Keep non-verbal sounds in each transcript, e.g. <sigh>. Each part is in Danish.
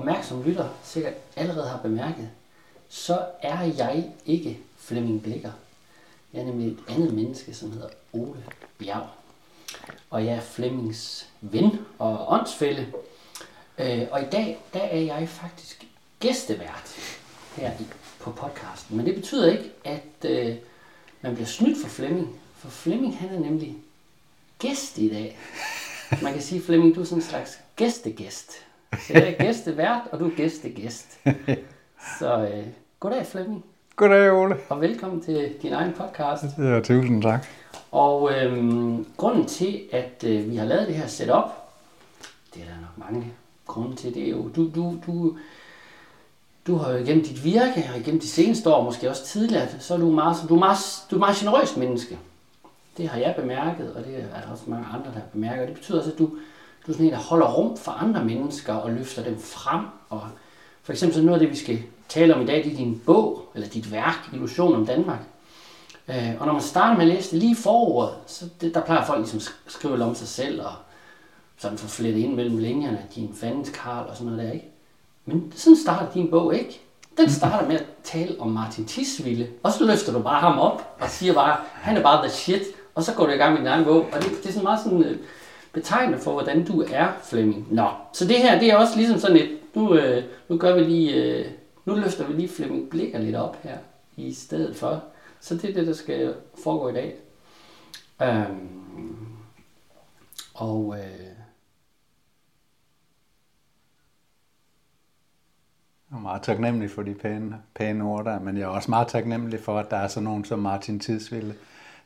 opmærksom lytter sikkert allerede har bemærket, så er jeg ikke Flemming Blikker. Jeg er nemlig et andet menneske, som hedder Ole Bjerg. Og jeg er Flemmings ven og åndsfælde. Øh, og i dag, der er jeg faktisk gæstevært her i, på podcasten. Men det betyder ikke, at øh, man bliver snydt for Flemming. For Flemming, han er nemlig gæst i dag. Man kan sige, Flemming, du er sådan en slags gæstegæst. Så jeg er gæstevært, og du er gæstegæst. <laughs> Så øh, goddag Flemming, Goddag, Ole. og velkommen til din egen podcast. Ja, tusind tak. Og øhm, grunden til, at øh, vi har lavet det her setup, det er der nok mange grunde til, det er jo, du, du, du, du har jo igennem dit virke, og igennem de seneste år, måske også tidligere, så er du meget, du er meget, du er meget generøst menneske. Det har jeg bemærket, og det er der også mange andre, der har bemærket. Og det betyder også, at du, du er sådan en, der holder rum for andre mennesker og løfter dem frem. Og for eksempel så noget af det, vi skal tale om i dag, det er din bog, eller dit værk, Illusion om Danmark. Øh, og når man starter med at læse det lige i forordet, så det, der plejer folk ligesom at sk- skrive om sig selv, og sådan få flettet ind mellem linjerne, din fandens Karl og sådan noget der, ikke? Men sådan starter din bog ikke. Den starter med at tale om Martin Tisvilde, og så løfter du bare ham op og siger bare, han er bare the shit, og så går du i gang med din egen bog. Og det, det er sådan meget sådan øh, betegnende for, hvordan du er, Flemming. Nå, så det her, det er også ligesom sådan et, nu, øh, nu gør vi lige, øh, nu løfter vi lige Flemming Blikker lidt op her i stedet for. Så det er det, der skal foregå i dag. Øhm, og øh, Jeg er meget taknemmelig for de pæne, pæne ord der, men jeg er også meget taknemmelig for, at der er sådan nogen som Martin Tidsvilde,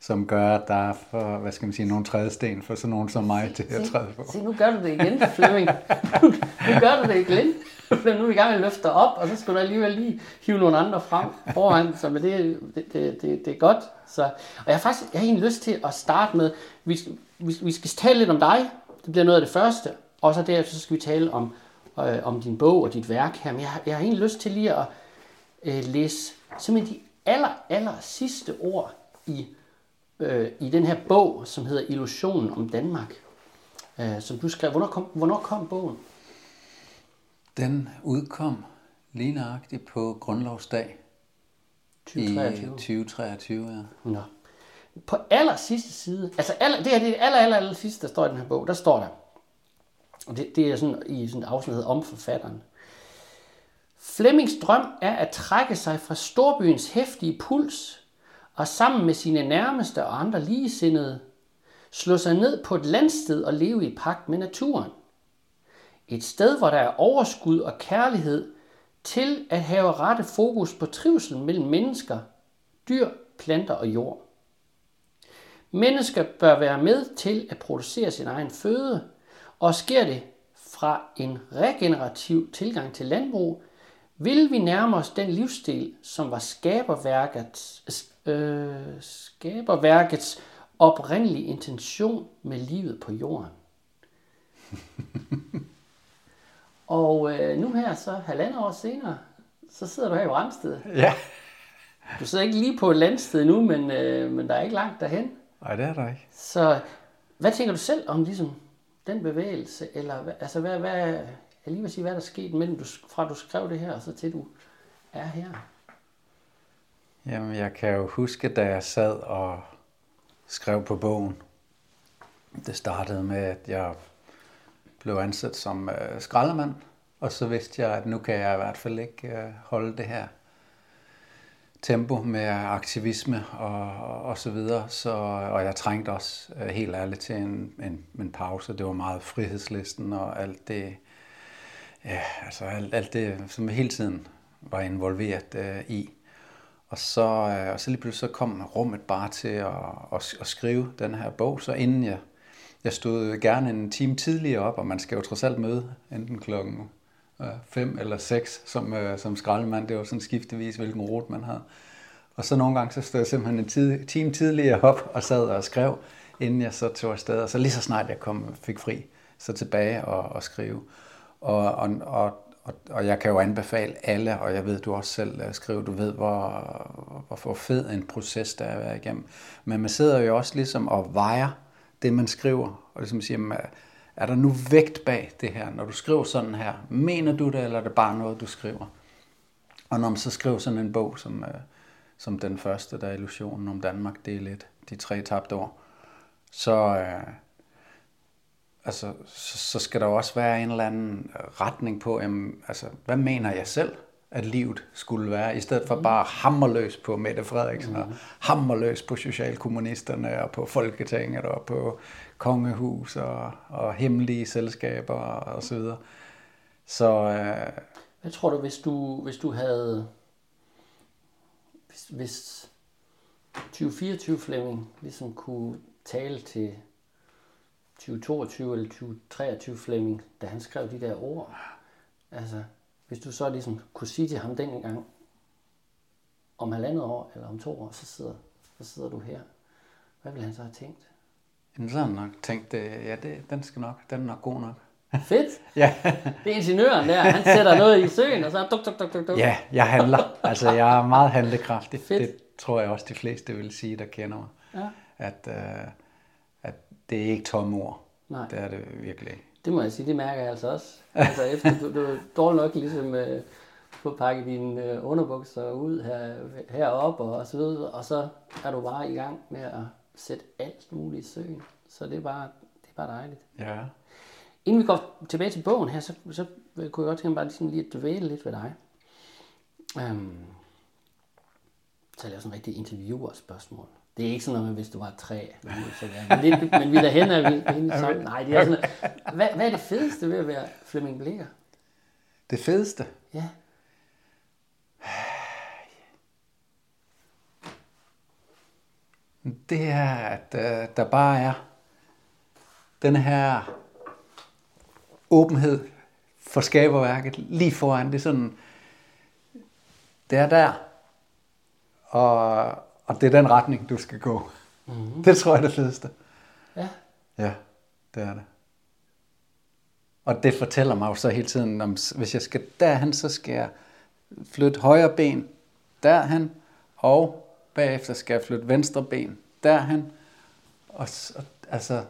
som gør, at der er for, hvad skal man sige, nogle trædesten for sådan nogen som mig til at træde på. Se, nu gør du det igen, Flemming. Nu, nu gør du det igen. Flemming, nu er vi i gang med at løfte op, og så skal du alligevel lige hive nogle andre frem foran. Så men det, det, det, det, det er godt. Så, og jeg har faktisk jeg har egentlig lyst til at starte med, vi, vi, vi skal tale lidt om dig. Det bliver noget af det første. Og så derefter så skal vi tale om, øh, om din bog og dit værk her. Men jeg har, jeg har egentlig lyst til lige at øh, læse simpelthen de aller, aller sidste ord i, øh, i den her bog, som hedder Illusionen om Danmark øh, som du skrev. Hvornår kom, hvornår kom bogen? Den udkom lige nøjagtigt på grundlovsdag i 2023. 2023. Ja. Nå. På aller sidste side, altså aller, det her det er det aller, aller, aller sidste, der står i den her bog, der står der, og det, det er sådan i sådan et afsnit om forfatteren. Flemmings drøm er at trække sig fra storbyens hæftige puls og sammen med sine nærmeste og andre ligesindede slå sig ned på et landsted og leve i pagt med naturen. Et sted, hvor der er overskud og kærlighed til at have rette fokus på trivsel mellem mennesker, dyr, planter og jord. Mennesker bør være med til at producere sin egen føde, og sker det fra en regenerativ tilgang til landbrug, vil vi nærme os den livsstil, som var skaberværkets, øh, skaberværkets oprindelige intention med livet på jorden. <laughs> og øh, nu her, så halvandet år senere, så sidder du her i Rensted. ja. Du sidder ikke lige på et landsted nu, men, øh, men der er ikke langt derhen. Nej, det er der ikke. Så hvad tænker du selv om ligesom den bevægelse? Eller altså, hvad, hvad, jeg lige vil sige, hvad er der sket mellem du, fra du skrev det her, og så til du er her? Jamen, jeg kan jo huske, da jeg sad og skrev på bogen. Det startede med, at jeg blev ansat som øh, skraldemand, og så vidste jeg, at nu kan jeg i hvert fald ikke øh, holde det her tempo med aktivisme og, og så videre. Så, og jeg trængte også øh, helt ærligt til en, en, en pause. Det var meget frihedslisten og alt det, ja, altså alt, alt det, som jeg hele tiden var involveret øh, i. Og så, øh, og så lige pludselig så kom rummet bare til at, at, at skrive den her bog, så inden jeg, jeg stod gerne en time tidligere op, og man skal jo trods alt møde enten klokken øh, 5 eller 6 som, øh, som skraldemand. Det var sådan skiftevis, hvilken rute man havde. Og så nogle gange, så stod jeg simpelthen en tid, time tidligere op og sad og skrev, inden jeg så tog afsted. Og så lige så snart jeg kom, fik fri, så tilbage og, og skrive. Og, og, og, og, og jeg kan jo anbefale alle, og jeg ved, du også selv øh, skriver, du ved, hvor, hvor, hvor fed en proces der er at være igennem. Men man sidder jo også ligesom og vejer det, man skriver, og ligesom siger, øh, er der nu vægt bag det her, når du skriver sådan her? Mener du det, eller er det bare noget, du skriver? Og når man så skriver sådan en bog, som, øh, som den første, der er Illusionen om Danmark, det er lidt de tre tabte år, så, altså, så, så skal der også være en eller anden retning på, jamen, altså, hvad mener jeg selv, at livet skulle være, i stedet for bare hammerløs på Mette Frederiksen, mm. og hammerløs på socialkommunisterne, og på Folketinget, og på kongehus, og, og hemmelige selskaber, og så videre. Så... Øh, hvad tror du, hvis du, hvis du havde... Hvis, hvis 2024 Flemming ligesom kunne tale til 2022 eller 2023 Flemming, da han skrev de der ord. Altså, hvis du så ligesom kunne sige til ham dengang, om halvandet år eller om to år, så sidder, så sidder du her. Hvad ville han så have tænkt? Jamen, så har han nok tænkt, øh, ja, det, den skal nok, den er nok god nok. Fedt. <laughs> ja. Det er ingeniøren der, han sætter noget i søen, og så duk, duk, duk, duk, duk. Ja, jeg handler. Altså, jeg er meget handlekraftig. Fedt. Det tror jeg også, de fleste vil sige, der kender mig. Ja. At, øh, det er ikke tomme ord. Nej. Det er det virkelig ikke. Det må jeg sige, det mærker jeg altså også. Altså efter du, du er dårlig nok ligesom øh, få pakket dine øh, underbukser ud her, heroppe og, og så videre, og så er du bare i gang med at sætte alt muligt i søen. Så det er bare, det er bare dejligt. Ja. Inden vi går tilbage til bogen her, så, så kunne jeg godt tænke mig bare ligesom lige at dvæle lidt ved dig. Um, så laver sådan en rigtig interviewer-spørgsmål. Det er ikke sådan noget med, hvis du var et træ. Så men, det, men vi er derhen, at vi er henne sammen. Nej, det er sådan <laughs> hvad, hvad er det fedeste ved at være Flemming Blikker? Det fedeste? Ja. Det er, at uh, der bare er den her åbenhed for skaberværket lige foran. Det er sådan, det er der, og, og det er den retning, du skal gå. Mm-hmm. Det tror jeg er det fedeste. Ja. Ja, det er det. Og det fortæller mig jo så hele tiden, om hvis jeg skal derhen, så skal jeg flytte højre ben derhen, og bagefter skal jeg flytte venstre ben derhen. Og, og altså,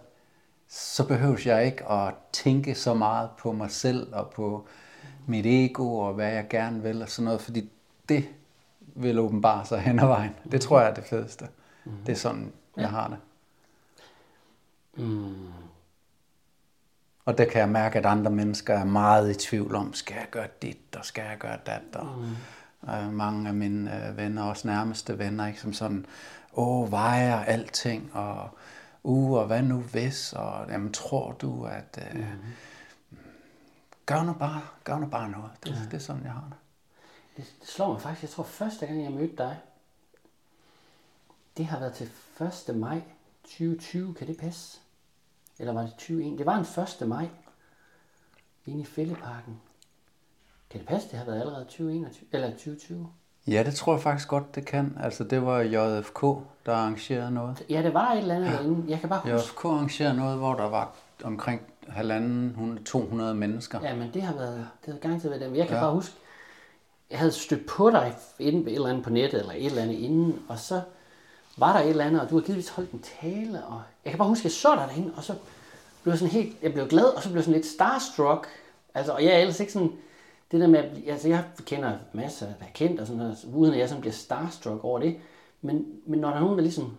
så behøver jeg ikke at tænke så meget på mig selv og på mit ego og hvad jeg gerne vil og sådan noget, fordi det vil åbenbare sig hen ad vejen. Det tror jeg er det fedeste. Mm. Det er sådan, jeg ja. har det. Mm. Og det kan jeg mærke, at andre mennesker er meget i tvivl om, skal jeg gøre dit, og skal jeg gøre dat, og mm. øh, mange af mine øh, venner, også nærmeste venner, ikke, som sådan, åh, vejer alting, og uh, og hvad nu hvis, og jamen, tror du, at øh, mm. gør, nu bare, gør nu bare noget. Det, ja. det er sådan, jeg har det. Det. Slår mig faktisk, jeg tror første gang, jeg mødte dig, det har været til 1. maj 2020, kan det passe? Eller var det 2021? Det var en 1. maj, inde i Fælleparken. Kan det passe, det har været allerede 2021, eller 2020? Ja, det tror jeg faktisk godt, det kan. Altså, det var JFK, der arrangerede noget. Ja, det var et eller andet ja. derinde. Jeg kan bare huske. JFK arrangerede noget, hvor der var omkring halvanden, 200 mennesker. Ja, men det har været, det har garanteret været dem. Jeg kan ja. bare huske, jeg havde stødt på dig inde et eller andet på nettet, eller et eller andet inden, og så var der et eller andet, og du har givetvis holdt en tale, og jeg kan bare huske, at jeg så dig derinde, og så blev jeg sådan helt, jeg blev glad, og så blev jeg sådan lidt starstruck, altså, og jeg er ellers ikke sådan, det der med, at altså jeg kender masser, der er kendt og sådan noget, uden at jeg sådan bliver starstruck over det. Men, men når der er nogen, der ligesom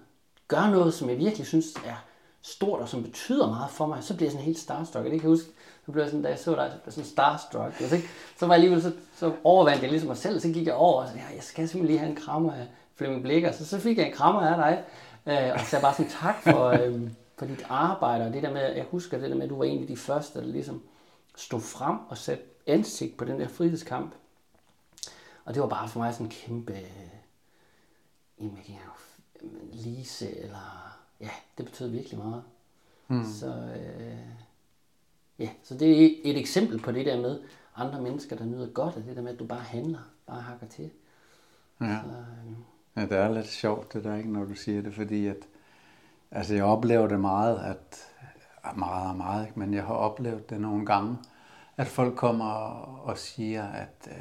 gør noget, som jeg virkelig synes er stort og som betyder meget for mig, så bliver jeg sådan helt starstruck. Og det kan jeg huske, så blev jeg sådan, da jeg så dig, så blev jeg sådan starstruck. Jeg tænkte, så var jeg alligevel, så, så overvandt jeg ligesom mig selv, så gik jeg over og sagde, ja, jeg skal simpelthen lige have en krammer af Flemming Blikker. Så, så fik jeg en krammer af dig, øh, og så sagde bare sådan tak for, <laughs> øh, for dit arbejde, og det der med, jeg husker det der med, at du var en af de første, der ligesom stod frem og satte ansigt på den der frihedskamp. Og det var bare for mig sådan en kæmpe, øh, jamen, jo- Lise, eller, ja, det betød virkelig meget. Mm. Så, øh, ja, så det er et eksempel på det der med andre mennesker, der nyder godt af det der med, at du bare handler, bare hakker til. Ja. Så, øh, Ja, det er lidt sjovt, det der, ikke, når du siger det, fordi at, altså jeg oplever det meget, at, meget og meget, ikke, men jeg har oplevet det nogle gange, at folk kommer og, og siger, at øh,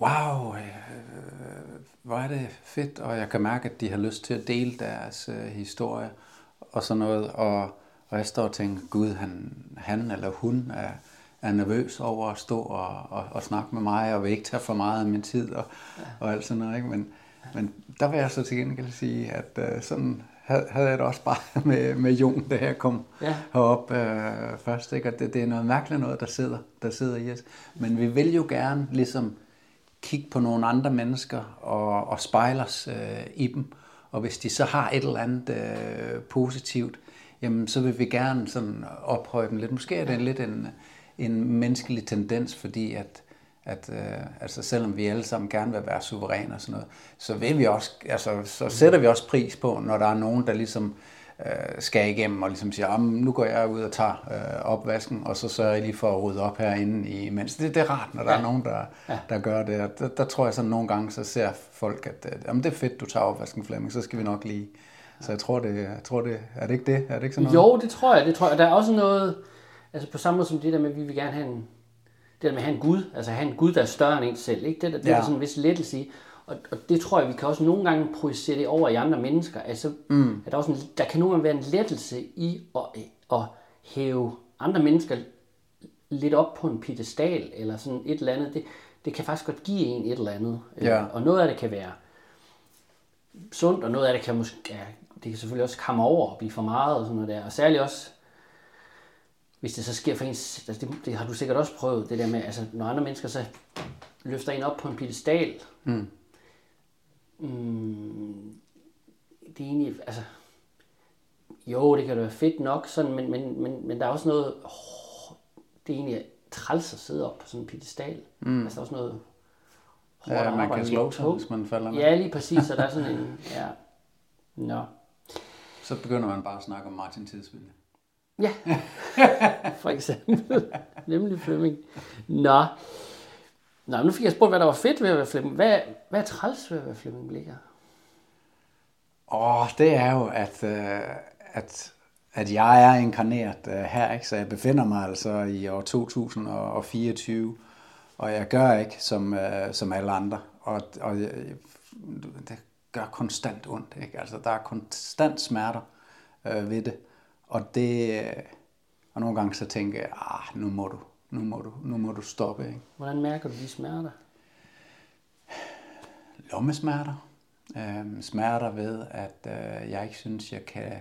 wow, øh, hvor er det fedt, og jeg kan mærke, at de har lyst til at dele deres øh, historie og sådan noget, og, og jeg står og tænker, gud, han, han eller hun er, er nervøs over at stå og, og, og snakke med mig, og vil ikke tage for meget af min tid, og, ja. og alt sådan noget, ikke? Men, men der vil jeg så til gengæld sige, at øh, sådan havde, havde jeg det også bare <laughs> med, med Jon, da jeg kom Ja. herop øh, først, ikke? Og det, det er noget mærkeligt noget, der sidder, der sidder i os. Men vi vil jo gerne ligesom kigge på nogle andre mennesker og, og spejle os øh, i dem. Og hvis de så har et eller andet øh, positivt, jamen så vil vi gerne sådan ophøje dem lidt. Måske er det lidt en, en menneskelig tendens, fordi at, at øh, altså selvom vi alle sammen gerne vil være suveræne og sådan noget, så vil vi også, altså så sætter vi også pris på, når der er nogen, der ligesom øh, skal igennem og ligesom siger, "Jamen, nu går jeg ud og tager øh, opvasken, og så sørger jeg lige for at rydde op herinde imens. Det, det er rart, når der ja. er nogen, der, ja. der gør det. Og der, der tror jeg sådan nogle gange, så ser folk, at øh, jamen, det er fedt, du tager opvasken, Flemming, så skal vi nok lige. Så jeg tror, det, jeg tror det, er det ikke det? Er det ikke sådan noget? Jo, det tror jeg. Det tror jeg. Der er også noget, altså på samme måde som det der med, at vi vil gerne have en, det der med at have en Gud, altså have en Gud, der er større end en selv. Ikke? Det, der, det ja. er sådan en vis lettelse i. Og, og det tror jeg, vi kan også nogle gange projicere det over i andre mennesker. Altså, mm. at der, også en, der kan nogle gange være en lettelse i at, at hæve andre mennesker lidt op på en pedestal, eller sådan et eller andet. Det, det kan faktisk godt give en et eller andet. Ja. Og noget af det kan være sundt, og noget af det kan måske, ja, det kan selvfølgelig også komme over og blive for meget og sådan noget der. Og særligt også, hvis det så sker for ens, altså det, det har du sikkert også prøvet, det der med, altså når andre mennesker så løfter en op på en pedestal, mm. Mm, det er egentlig, altså, jo, det kan da være fedt nok, sådan, men, men, men, men der er også noget, oh, det er egentlig træls at sidde op på sådan en pedestal. Mm. Altså der er også noget hårdt Ja, man kan slå sig, hvis man falder ned. Ja, lige præcis, så der er sådan en, ja, nå. Så begynder man bare at snakke om Martin Tidsvilde. Ja, <laughs> for eksempel. Nemlig Flemming. Nå. Nå, nu fik jeg spurgt, hvad der var fedt ved at være Flemming. Hvad, hvad er træls ved at være Flemming Blikker? Åh, det er jo, at, øh, at, at jeg er inkarneret øh, her, ikke? så jeg befinder mig altså i år 2024, og jeg gør ikke som, øh, som alle andre, og, og det gør konstant ondt, ikke? altså der er konstant smerter øh, ved det, og det, øh, og nogle gange så tænker jeg, ah, nu må du, nu må du, nu må du stoppe, ikke? Hvordan mærker du de smerter? lommesmerter. Øhm, smerter ved, at øh, jeg ikke synes, jeg kan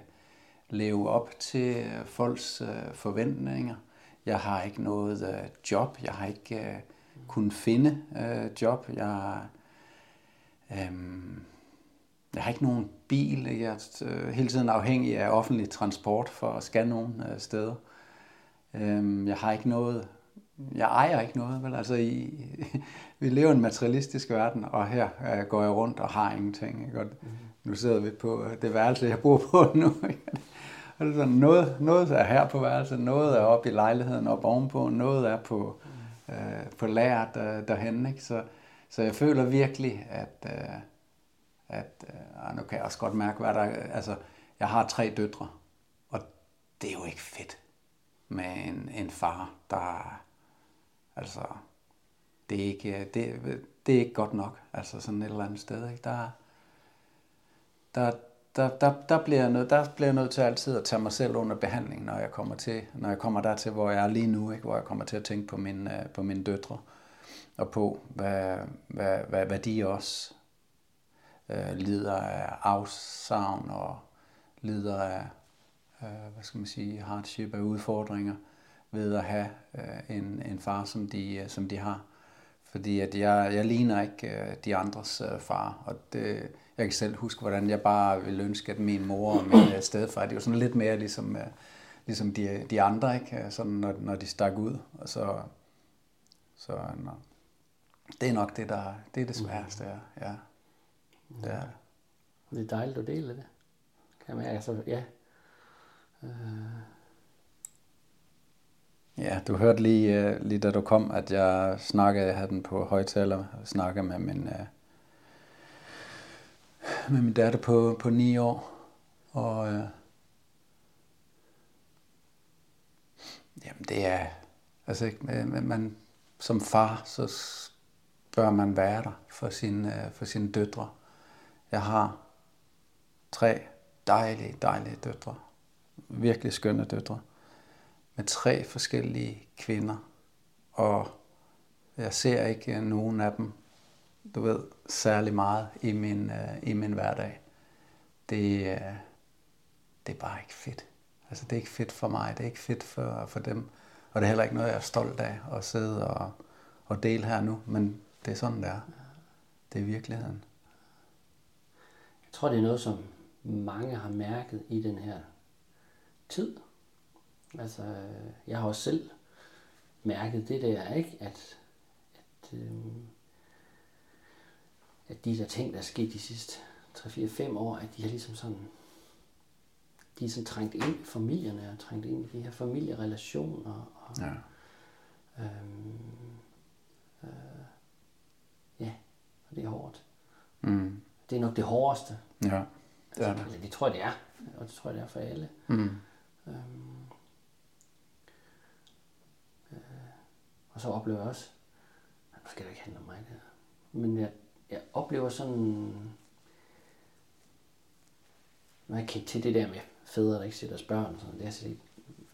leve op til øh, folks øh, forventninger. Jeg har ikke noget øh, job. Jeg har ikke øh, kunnet finde øh, job. Jeg, øh, jeg har ikke nogen bil. Jeg er øh, hele tiden afhængig af offentlig transport for at skal nogen øh, steder. Øh, jeg har ikke noget jeg ejer ikke noget, vel? Altså, i, <laughs> vi lever i en materialistisk verden, og her øh, går jeg rundt og har ingenting. Ikke? Og nu sidder vi på øh, det værelse, jeg bor på <laughs> nu. Og det er sådan, noget, noget er her på værelset, noget er oppe i lejligheden op ovenpå, noget er på, øh, på lageret der, derhen. Ikke? Så, så jeg føler virkelig, at, øh, at øh, nu kan jeg også godt mærke, hvad der. Altså, jeg har tre døtre, og det er jo ikke fedt med en, en far, der altså det er ikke øh, det, det er ikke godt nok altså sådan et eller andet sted ikke der der der, der, der, bliver jeg nød, der bliver jeg nødt til altid at tage mig selv under behandling, når jeg kommer til, når jeg kommer dertil, hvor jeg er lige nu, ikke? hvor jeg kommer til at tænke på, min, øh, på mine døtre, og på, hvad, hvad, hvad, hvad de også øh, lider af afsavn, og lider af, øh, hvad skal man sige, hardship af udfordringer, ved at have øh, en, en far, som de, øh, som de har. Fordi at jeg, jeg ligner ikke øh, de andres øh, far, og det, jeg kan selv huske, hvordan jeg bare ville ønske, at min mor og min øh, stedfar, det var sådan lidt mere ligesom, øh, ligesom de, de andre, ikke? Sådan, når, når de stak ud. Og så, så no, det er nok det, der det er det sværeste, ja. Ja. Det er det. Det er dejligt at dele det. Kan man, altså, ja. Øh, Ja, du hørte lige, øh, lige da du kom, at jeg snakkede, jeg havde den på højtaler, snakkede med min, øh, med min datter på, på 9 år. Og øh, jamen det er, altså man, som far, så bør man være der for sine, øh, for sine døtre. Jeg har tre dejlige, dejlige døtre. Virkelig skønne døtre. Med tre forskellige kvinder. Og jeg ser ikke nogen af dem, du ved, særlig meget i min, øh, i min hverdag. Det, øh, det er bare ikke fedt. Altså det er ikke fedt for mig, det er ikke fedt for, for dem. Og det er heller ikke noget, jeg er stolt af at sidde og, og dele her nu. Men det er sådan, det er. Det er virkeligheden. Jeg tror, det er noget, som mange har mærket i den her tid. Altså, jeg har også selv mærket det der, ikke? At, at, øh, at de der ting, der er sket de sidste 3-4-5 år, at de har ligesom sådan, de er sådan trængt ind i familierne og trængt ind i de her familierelationer. Og, Ja. øhm, øh, ja, og det er hårdt. Mm. Det er nok det hårdeste. Ja, det er Altså, det. eller det tror jeg, det er. Og det tror jeg, det er for alle. Mm. Øhm, øh, og så oplever jeg også, nu skal det ikke handle om mig, det her. men jeg, jeg oplever sådan, når jeg kendt til det der med fædre, der ikke ser deres børn, sådan, det jeg set,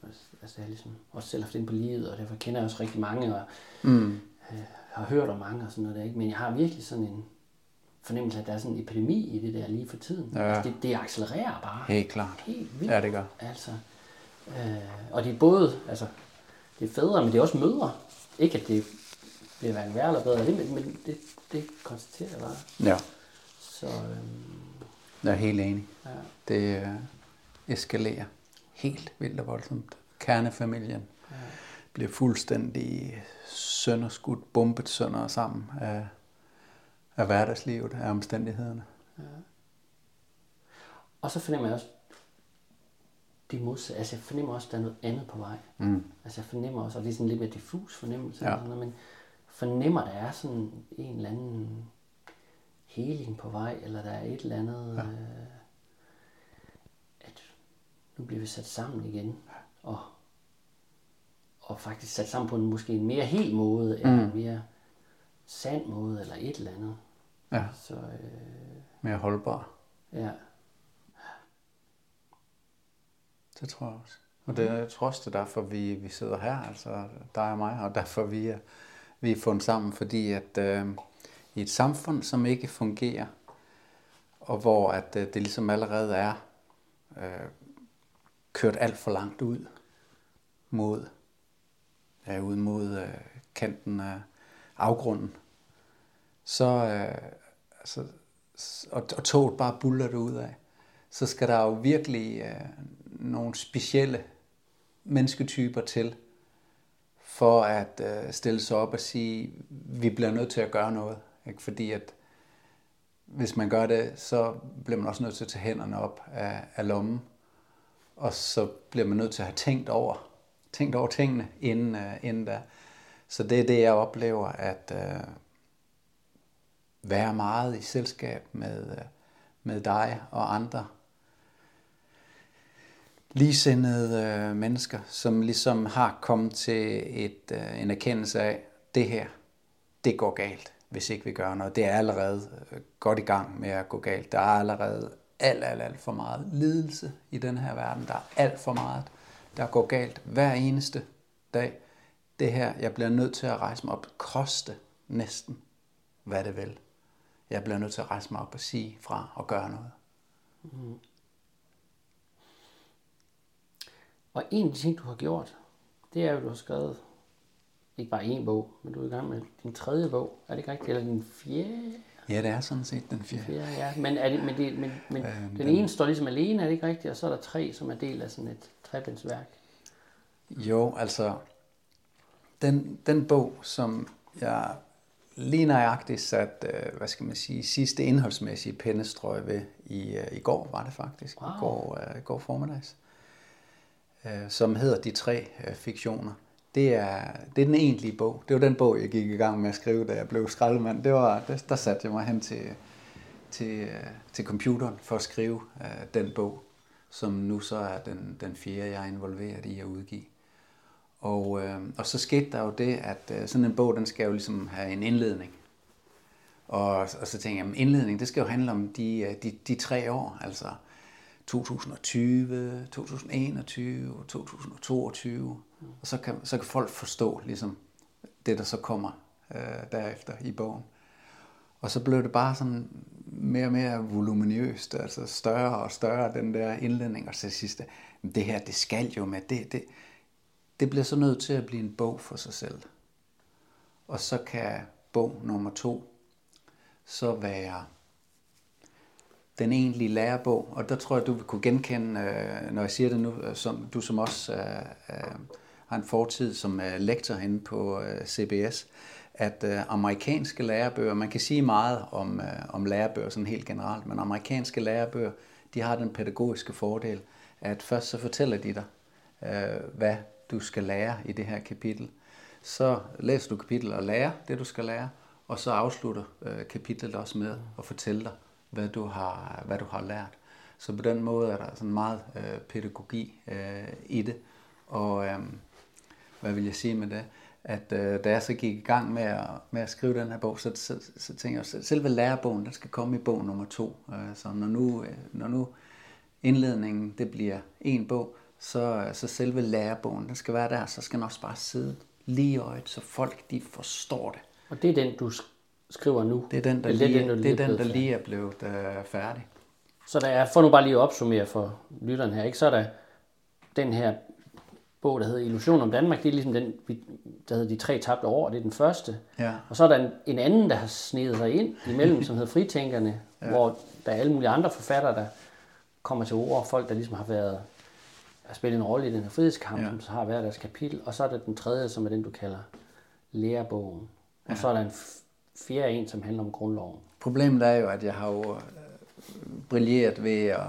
altså det har jeg ligesom også selv haft ind på livet, og derfor kender jeg også rigtig mange, og Mm. øh, har hørt om mange og sådan noget der, ikke? men jeg har virkelig sådan en fornemmelse af, at der er sådan en epidemi i det der lige for tiden. Ja. Altså, det, det accelererer bare. Helt klart. Helt vildt. Ja, det gør. Altså, øh, og det er både, altså, det er fædre, men det er også mødre. Ikke at det vil være værre eller bedre, det, men, men det, det konstaterer jeg bare. Ja, Så øhm, jeg er helt enig. ja, Det øh, eskalerer helt vildt og voldsomt. Kernefamilien ja, bliver fuldstændig sønderskudt, bombet sønder sammen af, af hverdagslivet, af omstændighederne. og så fornemmer jeg også, det modsatte. Altså jeg fornemmer også, at der er noget andet på vej. Mm. Altså jeg fornemmer også, og det er sådan lidt mere diffus fornemmelse, Ja. ja. sådan noget, men fornemmer, der er sådan en eller anden heling på vej, eller der er et eller andet, ja. øh, at nu bliver vi sat sammen igen, og, og faktisk sat sammen på en måske en mere hel måde, eller en mere sand måde, eller et eller andet. Ja, Så øh, mere holdbar. ja, Det tror jeg også. Og det, jeg tror også, det er derfor, vi, vi sidder her, altså dig og mig, og derfor vi er, vi er fundet sammen, fordi at øh, i et samfund, som ikke fungerer, og hvor at øh, det ligesom allerede er øh, kørt alt for langt ud mod, ja, ud mod øh, kanten af afgrunden, så, øh, altså, og, og toget bare buller det ud af, så skal der jo virkelig øh, nogle specielle mennesketyper til, for at øh, stille sig op og sige, vi bliver nødt til at gøre noget. Ikke? Fordi at hvis man gør det, så bliver man også nødt til at tage hænderne op af, af lommen, og så bliver man nødt til at have tænkt over, tænkt over tingene inden, øh, inden da. Så det er det, jeg oplever, at øh, være meget i selskab med, øh, med dig og andre ligesindede øh, mennesker, som ligesom har kommet til et, øh, en erkendelse af, det her, det går galt, hvis ikke vi gør noget. Det er allerede godt i gang med at gå galt. Der er allerede alt, alt, alt for meget lidelse i den her verden. Der er alt for meget, der går galt hver eneste dag. Det her, jeg bliver nødt til at rejse mig op, koste næsten, hvad det vil. Jeg bliver nødt til at rejse mig op og sige fra og gøre noget. Mm. Og en af de ting, du har gjort, det er jo, at du har skrevet ikke bare én bog, men du er i gang med din tredje bog. Er det ikke rigtigt? Eller din fjerde? Ja, det er sådan set den fjerde. fjerde ja. Men, er det, men, det, men, men øh, den, den ene står ligesom alene, er det ikke rigtigt? Og så er der tre, som er del af sådan et trebindsværk. Jo, altså, den, den bog, som jeg lige nøjagtigt sat, øh, hvad skal man sige, sidste indholdsmæssige pennestrøg ved i, øh, i går, var det faktisk, wow. i går, øh, går formiddags, som hedder De tre fiktioner. Det er, det er den egentlige bog. Det var den bog, jeg gik i gang med at skrive, da jeg blev skraldemand. Det var, der, der satte jeg mig hen til, til, til computeren for at skrive den bog, som nu så er den, den fjerde, jeg er involveret i at udgive. Og, øh, og så skete der jo det, at øh, sådan en bog, den skal jo ligesom have en indledning. Og, og så tænkte jeg, at indledning, det skal jo handle om de, øh, de, de tre år, altså 2020, 2021, 2022. Og så kan, så kan folk forstå ligesom det, der så kommer øh, derefter i bogen. Og så blev det bare sådan mere og mere voluminøst, altså større og større, den der indledning. Og så sidste, det her, det skal jo med, det, det, det bliver så nødt til at blive en bog for sig selv. Og så kan bog nummer to så være den egentlige lærebog. Og der tror jeg, du vil kunne genkende, øh, når jeg siger det nu, øh, som, du som også øh, har en fortid som lektor henne på CBS, at amerikanske lærebøger, man kan sige meget om, om lærebøger sådan helt generelt, men amerikanske lærebøger, de har den pædagogiske fordel, at først så fortæller de dig, hvad du skal lære i det her kapitel. Så læser du kapitlet og lærer det, du skal lære, og så afslutter øh, kapitlet også med at fortælle dig, hvad du har, hvad du har lært. Så på den måde er der sådan meget øh, pædagogi øh, i det. Og øh, hvad vil jeg sige med det? At øh, da jeg så gik i gang med at, med at skrive den her bog, så, så, så tænkte jeg, at selve lærebogen, den skal komme i bog nummer to. Øh, så når nu, øh, når nu indledningen det bliver en bog, så, så selve lærebogen, den skal være der, så skal den også bare sidde lige i øjet, så folk de forstår det. Og det er den, du skriver nu? Det er den, der, lige, det, den, det er den, der lige er blevet uh, færdig. Så der er, for nu bare lige at opsummere for lytteren her, ikke? så er der den her bog, der hedder Illusion om Danmark, det er ligesom den, der hedder De tre tabte år, det er den første. Ja. Og så er der en, en anden, der har snedet sig ind imellem, <laughs> som hedder Fritænkerne, ja. hvor der er alle mulige andre forfattere, der kommer til ord, folk, der ligesom har været har spillet en rolle i den her frihedskamp, ja. som så har været deres kapitel, og så er der den tredje, som er den, du kalder lærebogen. Og ja. så er der en fjerde en, som handler om grundloven. Problemet er jo, at jeg har jo øh, brilleret ved at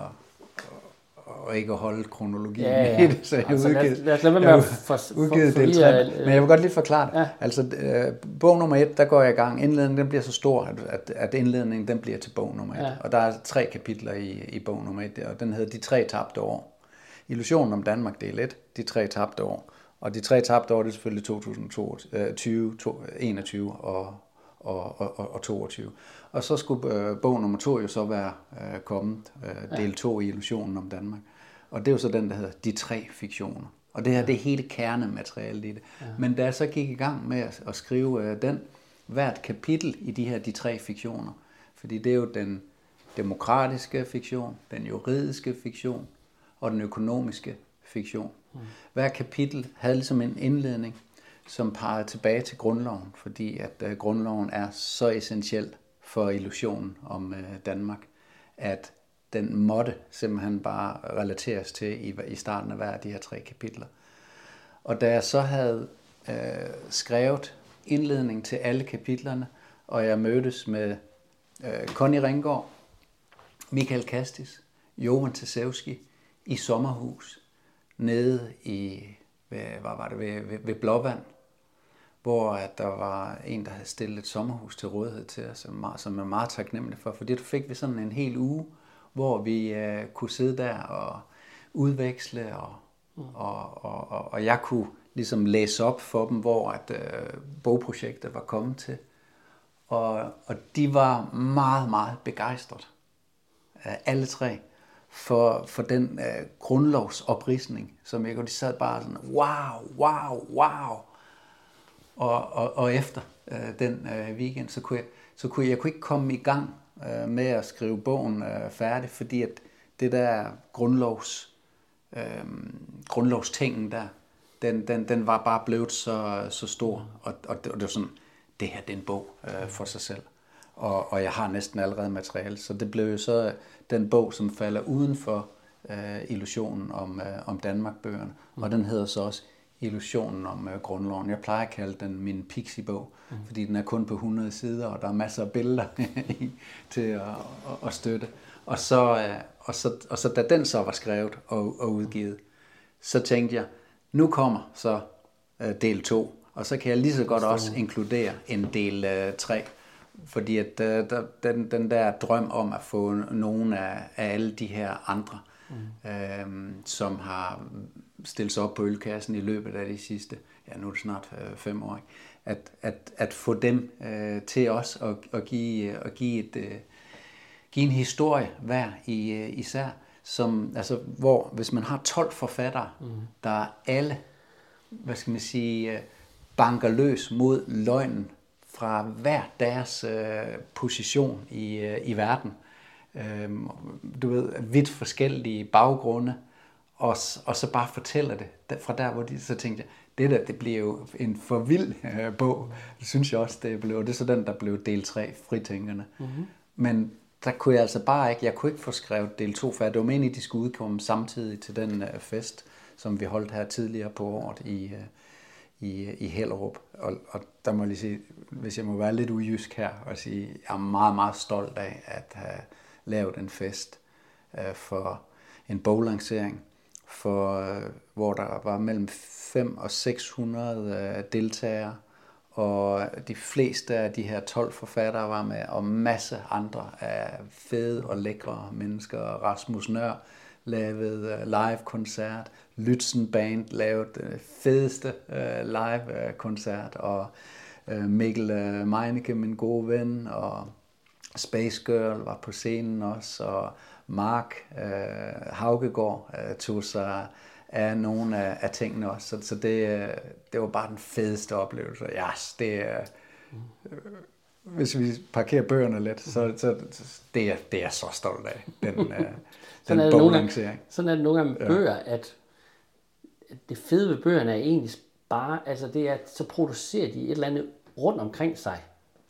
og ikke at holde kronologien ja, ja. i det, så jeg altså, udgivet, lad, os lade med at for, udgivet for, del 3. Men jeg vil godt lige forklare det. Ja. Altså, øh, bog nummer et, der går jeg i gang. Indledningen den bliver så stor, at, at, at indledningen den bliver til bog nummer et. Ja. Og der er tre kapitler i, i bog nummer et, og den hedder De tre tabte år. Illusionen om Danmark del 1, De tre tabte år. Og de tre tabte år, det er selvfølgelig 2020, 2021 og og, og, og 22. Og så skulle øh, bog nummer to jo så være øh, kommet, øh, del 2 i Illusionen om Danmark. Og det er jo så den, der hedder De tre fiktioner. Og det her, det er hele kernematerialet i det. Ja. Men da jeg så gik i gang med at, at skrive øh, den, hvert kapitel i de her de tre fiktioner, fordi det er jo den demokratiske fiktion, den juridiske fiktion og den økonomiske fiktion. Mm. Hver kapitel havde ligesom en indledning, som peger tilbage til grundloven, fordi at uh, grundloven er så essentiel for illusionen om uh, Danmark, at den måtte simpelthen bare relateres til i, i starten af hver af de her tre kapitler. Og da jeg så havde uh, skrevet indledning til alle kapitlerne, og jeg mødtes med uh, Conny Ringgaard, Michael Kastis, Johan Tasevski i sommerhus nede i, hvad, hvad var det, ved, ved, ved Blåvand, hvor at der var en, der havde stillet et sommerhus til rådighed til os, som er meget taknemmelig for, for det fik vi sådan en hel uge, hvor vi uh, kunne sidde der og udveksle, og, mm. og, og, og, og jeg kunne ligesom læse op for dem, hvor at uh, bogprojektet var kommet til. Og, og de var meget, meget begejstret øh, alle tre, for, for den øh, grundlovsoprisning, som jeg de sad bare sådan, wow, wow, wow. Og, og, og efter øh, den øh, weekend, så kunne jeg, så kunne jeg, jeg kunne ikke komme i gang øh, med at skrive bogen øh, færdig, fordi at det der grundlovs, øh, grundlovstingen der, den, den, den var bare blevet så, så stor, og, og, det, og det var sådan, det her det er en bog øh, for sig selv. Og, og jeg har næsten allerede materiale, så det blev jo så den bog, som falder uden for øh, illusionen om, øh, om Danmark-bøgerne, mm. og den hedder så også illusionen om øh, grundloven. Jeg plejer at kalde den min pixie-bog, mm. fordi den er kun på 100 sider, og der er masser af billeder <laughs> til at, at, at støtte. Og så, øh, og, så, og så da den så var skrevet og, og udgivet, så tænkte jeg, nu kommer så øh, del 2, og så kan jeg lige så godt også inkludere en del 3. Øh, fordi at øh, der, den, den der drøm om at få nogen af, af alle de her andre, mm. øh, som har stillet sig op på ølkassen i løbet af de sidste, ja nu er det snart øh, fem år, ikke? At, at, at få dem øh, til os at, at, give, at give, et, øh, give en historie hver i, øh, især, som, altså, hvor hvis man har 12 forfattere, mm. der alle, hvad skal man sige, øh, banker løs mod løgnen fra hver deres øh, position i, øh, i verden. Øh, du ved, vidt forskellige baggrunde, og, og så bare fortæller det fra der, hvor de så tænkte jeg, det der, det bliver jo en for vild øh, bog. Det synes jeg også, det blev. Det er så den, der blev del 3, fritænkerne. Mm-hmm. Men der kunne jeg altså bare ikke, jeg kunne ikke få skrevet del 2 færdig. Det var meningen, de skulle udkomme samtidig til den øh, fest, som vi holdt her tidligere på året i, øh, i, i Hellerup. Og, og der må jeg lige sige, hvis jeg må være lidt ujysk her, og sige, jeg er meget, meget stolt af at have lavet en fest øh, for en boglancering, for, øh, hvor der var mellem 5 og 600 øh, deltagere, og de fleste af de her 12 forfattere var med, og masse andre af fede og lækre mennesker. Rasmus Nør lavede øh, live-koncert, Lytzen Band lavede det fedeste øh, live-koncert, og øh, Mikkel Meineke, min gode ven, og Space Girl var på scenen også, og Mark øh, Haugegaard øh, tog sig af nogle af, af tingene også. Så, så det, det var bare den fedeste oplevelse. Ja, yes, det er... Øh, hvis vi parkerer bøgerne lidt, så, så det, er, det er så stolt af, den, øh, <laughs> sådan den boglancering. Sådan er det nogle gange med bøger, ja. at det fede ved bøgerne er egentlig bare, altså det er, at så producerer de et eller andet rundt omkring sig.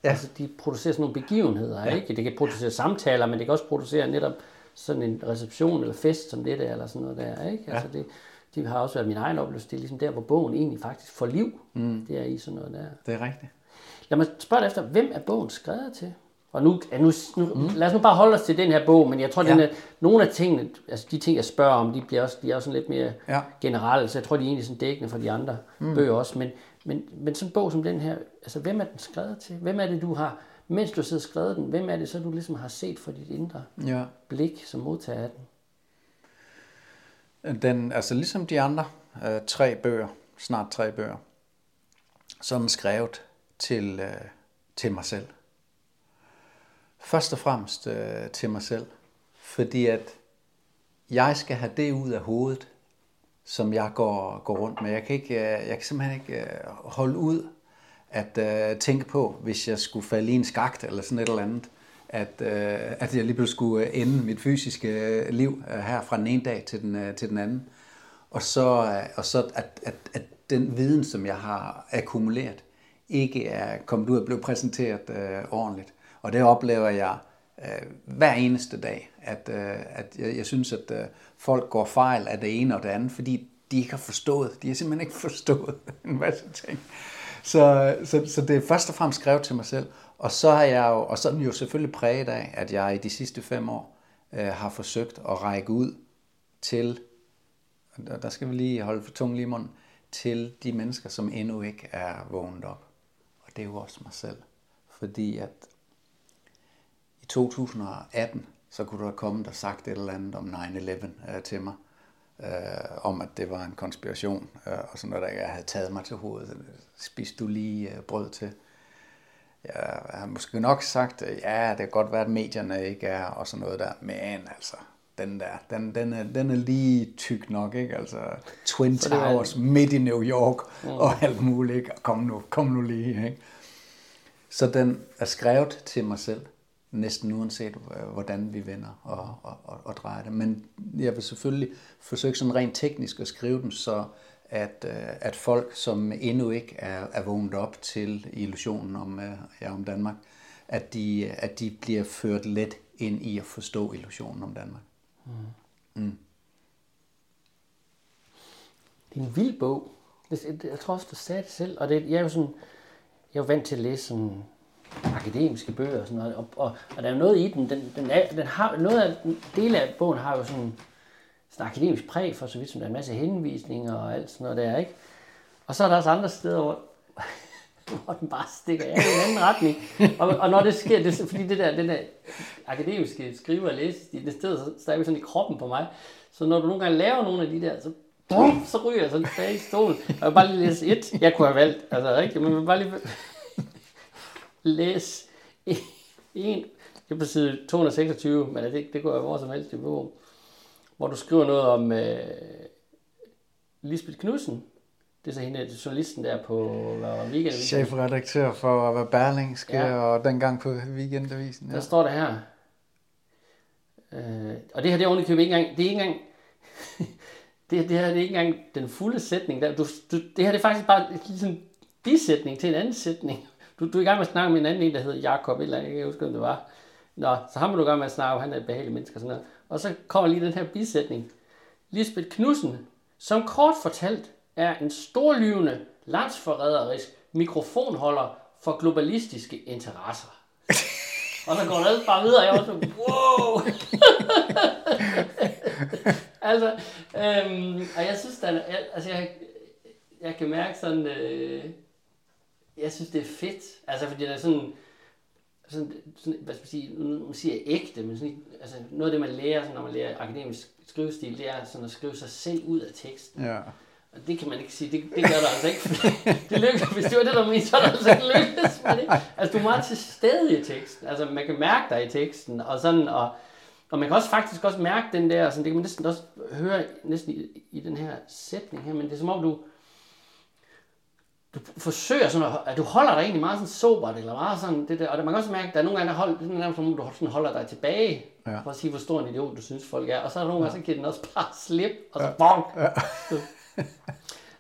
Ja. Altså de producerer sådan nogle begivenheder, ja. ikke? Det kan producere samtaler, men det kan også producere netop sådan en reception eller fest som det der, eller sådan noget der, ikke? Altså ja. det, det har også været min egen oplevelse, det er ligesom der, hvor bogen egentlig faktisk får liv. Mm. Det er i sådan noget der. Det er rigtigt. Lad mig spørge dig efter, hvem er bogen skrevet til? Og nu, ja, nu, nu mm. lad os nu bare holde os til den her bog, men jeg tror, ja. den er, nogle af tingene, altså de ting, jeg spørger om, de bliver også, de er også sådan lidt mere ja. generelle, så jeg tror, de er egentlig sådan dækkende for de andre mm. bøger også. Men, men, men sådan en bog som den her, altså hvem er den skrevet til? Hvem er det, du har, mens du sidder skrevet den, hvem er det så, du ligesom har set for dit indre ja. blik som modtager af den? Den, altså ligesom de andre øh, tre bøger, snart tre bøger, så er den skrevet til, øh, til mig selv. Først og fremmest øh, til mig selv, fordi at jeg skal have det ud af hovedet, som jeg går, går rundt med. Jeg kan, ikke, øh, jeg kan simpelthen ikke øh, holde ud at øh, tænke på, hvis jeg skulle falde i en skagt eller sådan et eller andet, at, øh, at jeg lige pludselig skulle øh, ende mit fysiske øh, liv øh, her fra den ene dag til den, øh, til den anden. Og så, øh, og så at, at, at den viden, som jeg har akkumuleret, ikke er kommet ud og blevet præsenteret øh, ordentligt. Og det oplever jeg øh, hver eneste dag, at, øh, at jeg, jeg synes, at øh, folk går fejl af det ene og det andet, fordi de ikke har forstået. De har simpelthen ikke <laughs> forstået en masse ting. Så, så, så det er først og fremmest skrevet til mig selv. Og så har jeg jo, og sådan jo selvfølgelig præget af, at jeg i de sidste fem år øh, har forsøgt at række ud til, der skal vi lige holde for tungen lige i munden, til de mennesker, som endnu ikke er vågnet op. Og det er jo også mig selv. Fordi at 2018, så kunne du have kommet og sagt et eller andet om 9-11 øh, til mig. Øh, om at det var en konspiration, øh, og sådan noget, der jeg havde taget mig til hovedet. Spiste du lige øh, brød til? jeg har måske nok sagt, øh, ja, det kan godt være, at medierne ikke er, og sådan noget der, men altså, den der, den, den, er, den er lige tyk nok, ikke? Altså, Twin Towers midt i New York, mm. og alt muligt, ikke? Kom nu, kom nu lige, ikke? Så den er skrevet til mig selv, næsten uanset øh, hvordan vi vender og, og, og, og drejer det. Men jeg vil selvfølgelig forsøge sådan rent teknisk at skrive dem, så at, øh, at folk, som endnu ikke er, er vågnet op til illusionen om, øh, ja, om Danmark, at de, at de bliver ført let ind i at forstå illusionen om Danmark. Mm. Mm. Det er en vild bog. Jeg tror også, du sagde det selv. Og det, jeg er jo sådan, jeg er vant til at læse sådan akademiske bøger og sådan noget. Og, og, og der er noget i den, den, den, er, den har, noget af, dele af bogen har jo sådan, sådan akademisk præg for så vidt som der er en masse henvisninger og alt sådan noget der, ikke? Og så er der også andre steder, hvor, <laughs> hvor den bare stikker af i en anden retning. Og, og når det sker, det er fordi det der, den der akademiske skriver og læse, det sted, så, så er sådan i kroppen på mig. Så når du nogle gange laver nogle af de der, så, bum, så ryger jeg sådan tilbage i stolen. Og jeg bare lige læse et, jeg kunne have valgt, altså rigtigt, men bare lige læse <laughs> en, det er på side 226, men det, det går jo hvor som helst i bogen, hvor du skriver noget om uh, Lisbeth Knudsen, det er så hende, journalisten der på Weekendavisen. Chefredaktør for hvad Berlingske ja. og dengang på Weekendavisen. Ja. Der står det her. Øh, og det her, det er ikke engang, det er ikke engang, <laughs> det, det her det er ikke engang den fulde sætning. Der. Du, du, det her det er faktisk bare en bisætning til en anden sætning. Du, du er i gang med at snakke med en anden en, der hedder Jakob, eller jeg kan huske, hvem det var. Nå, så har man du i gang med at snakke, han er et behageligt menneske og sådan noget. Og så kommer lige den her bisætning. Lisbeth Knudsen, som kort fortalt er en storlyvende, landsforræderisk mikrofonholder for globalistiske interesser. og så går det bare videre, og jeg var sådan, wow! <laughs> altså, øhm, og jeg synes, at, jeg, altså jeg, jeg kan mærke sådan, øh, jeg synes, det er fedt. Altså, fordi der er sådan, sådan, sådan hvad skal man sige, nu siger jeg ægte, men sådan, altså, noget af det, man lærer, sådan, når man lærer akademisk skrivestil, det er sådan at skrive sig selv ud af teksten. Ja. Og det kan man ikke sige, det, det gør der altså ikke. <laughs> det lykkes, hvis det var det, der mente, så er det altså ikke lykkedes med det. Altså, du er meget til stede i teksten. Altså, man kan mærke dig i teksten, og sådan, og, og man kan også faktisk også mærke den der, sådan, det kan man næsten også høre næsten i, i den her sætning her, men det er som om du, du forsøger sådan at, at du holder dig egentlig meget sådan sobert, eller meget sådan det der, og man kan også mærke, at der er nogle gange, der holder, det er som du sådan holder dig tilbage, ja. for at sige, hvor stor en idiot du synes folk er, og så er der nogle gange, så giver den også bare slip, og så ja. bonk.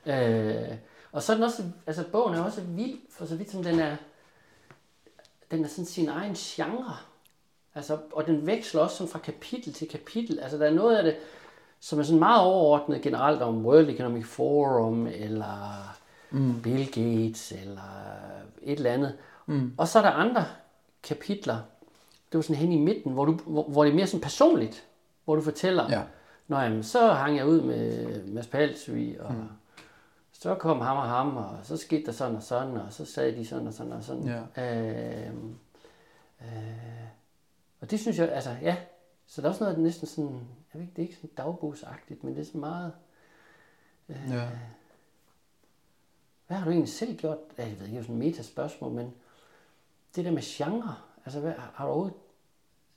Ja. øh, og så er den også, altså bogen er også vild, for så vidt som den er, den er sådan sin egen genre, altså, og den veksler også sådan fra kapitel til kapitel, altså der er noget af det, som er sådan meget overordnet generelt om World Economic Forum, eller mm. Bill Gates eller et eller andet. Mm. Og så er der andre kapitler, det var sådan hen i midten, hvor, du, hvor, hvor det er mere sådan personligt, hvor du fortæller, ja. Nå, jamen, så hang jeg ud med Mads Palsvig, og mm. så kom ham og ham, og så skete der sådan og sådan, og så sagde de sådan og sådan og sådan. Ja. Øh, øh, og det synes jeg, altså ja, så der er også noget, der næsten sådan, jeg ved ikke, det er ikke sådan dagbogsagtigt, men det er sådan meget... Øh, ja. Hvad har du egentlig selv gjort? Jeg ved ikke, det er sådan et metaspørgsmål, men det der med genre, altså hvad, har du overhovedet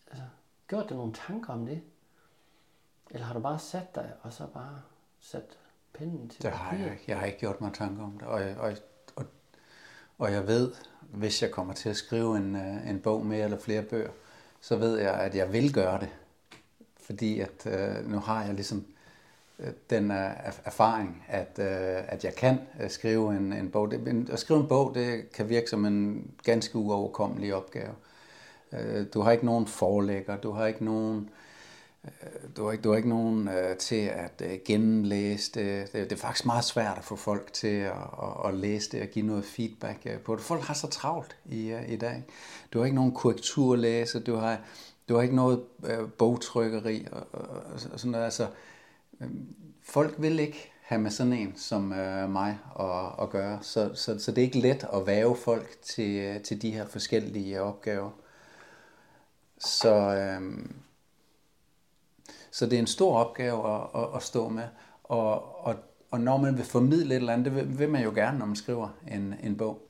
altså, gjort dig nogle tanker om det? Eller har du bare sat dig, og så bare sat pennen til Det har jeg ikke. Jeg har ikke gjort mig tanker om det. Og, og, og, og jeg ved, hvis jeg kommer til at skrive en, øh, en bog mere eller flere bøger, så ved jeg, at jeg vil gøre det. Fordi at øh, nu har jeg ligesom den øh, erfaring, at, øh, at jeg kan øh, skrive en, en bog. Det, at skrive en bog, det kan virke som en ganske uoverkommelig opgave. Du har ikke nogen forlægger, du har ikke nogen, du har ikke, du har ikke nogen til at gennemlæse det. det. Det er faktisk meget svært at få folk til at, at, at læse det og give noget feedback på det. Folk har så travlt i, i dag. Du har ikke nogen korrekturlæser, du har, du har ikke noget bogtrykkeri og, og, og sådan noget. Altså, Øhm, folk vil ikke have med sådan en som øh, mig at, at gøre, så, så, så det er ikke let at væve folk til, til de her forskellige opgaver. Så, øh, så det er en stor opgave at, at, at stå med, og, og, og når man vil formidle et eller andet, det vil, vil man jo gerne, når man skriver en, en bog.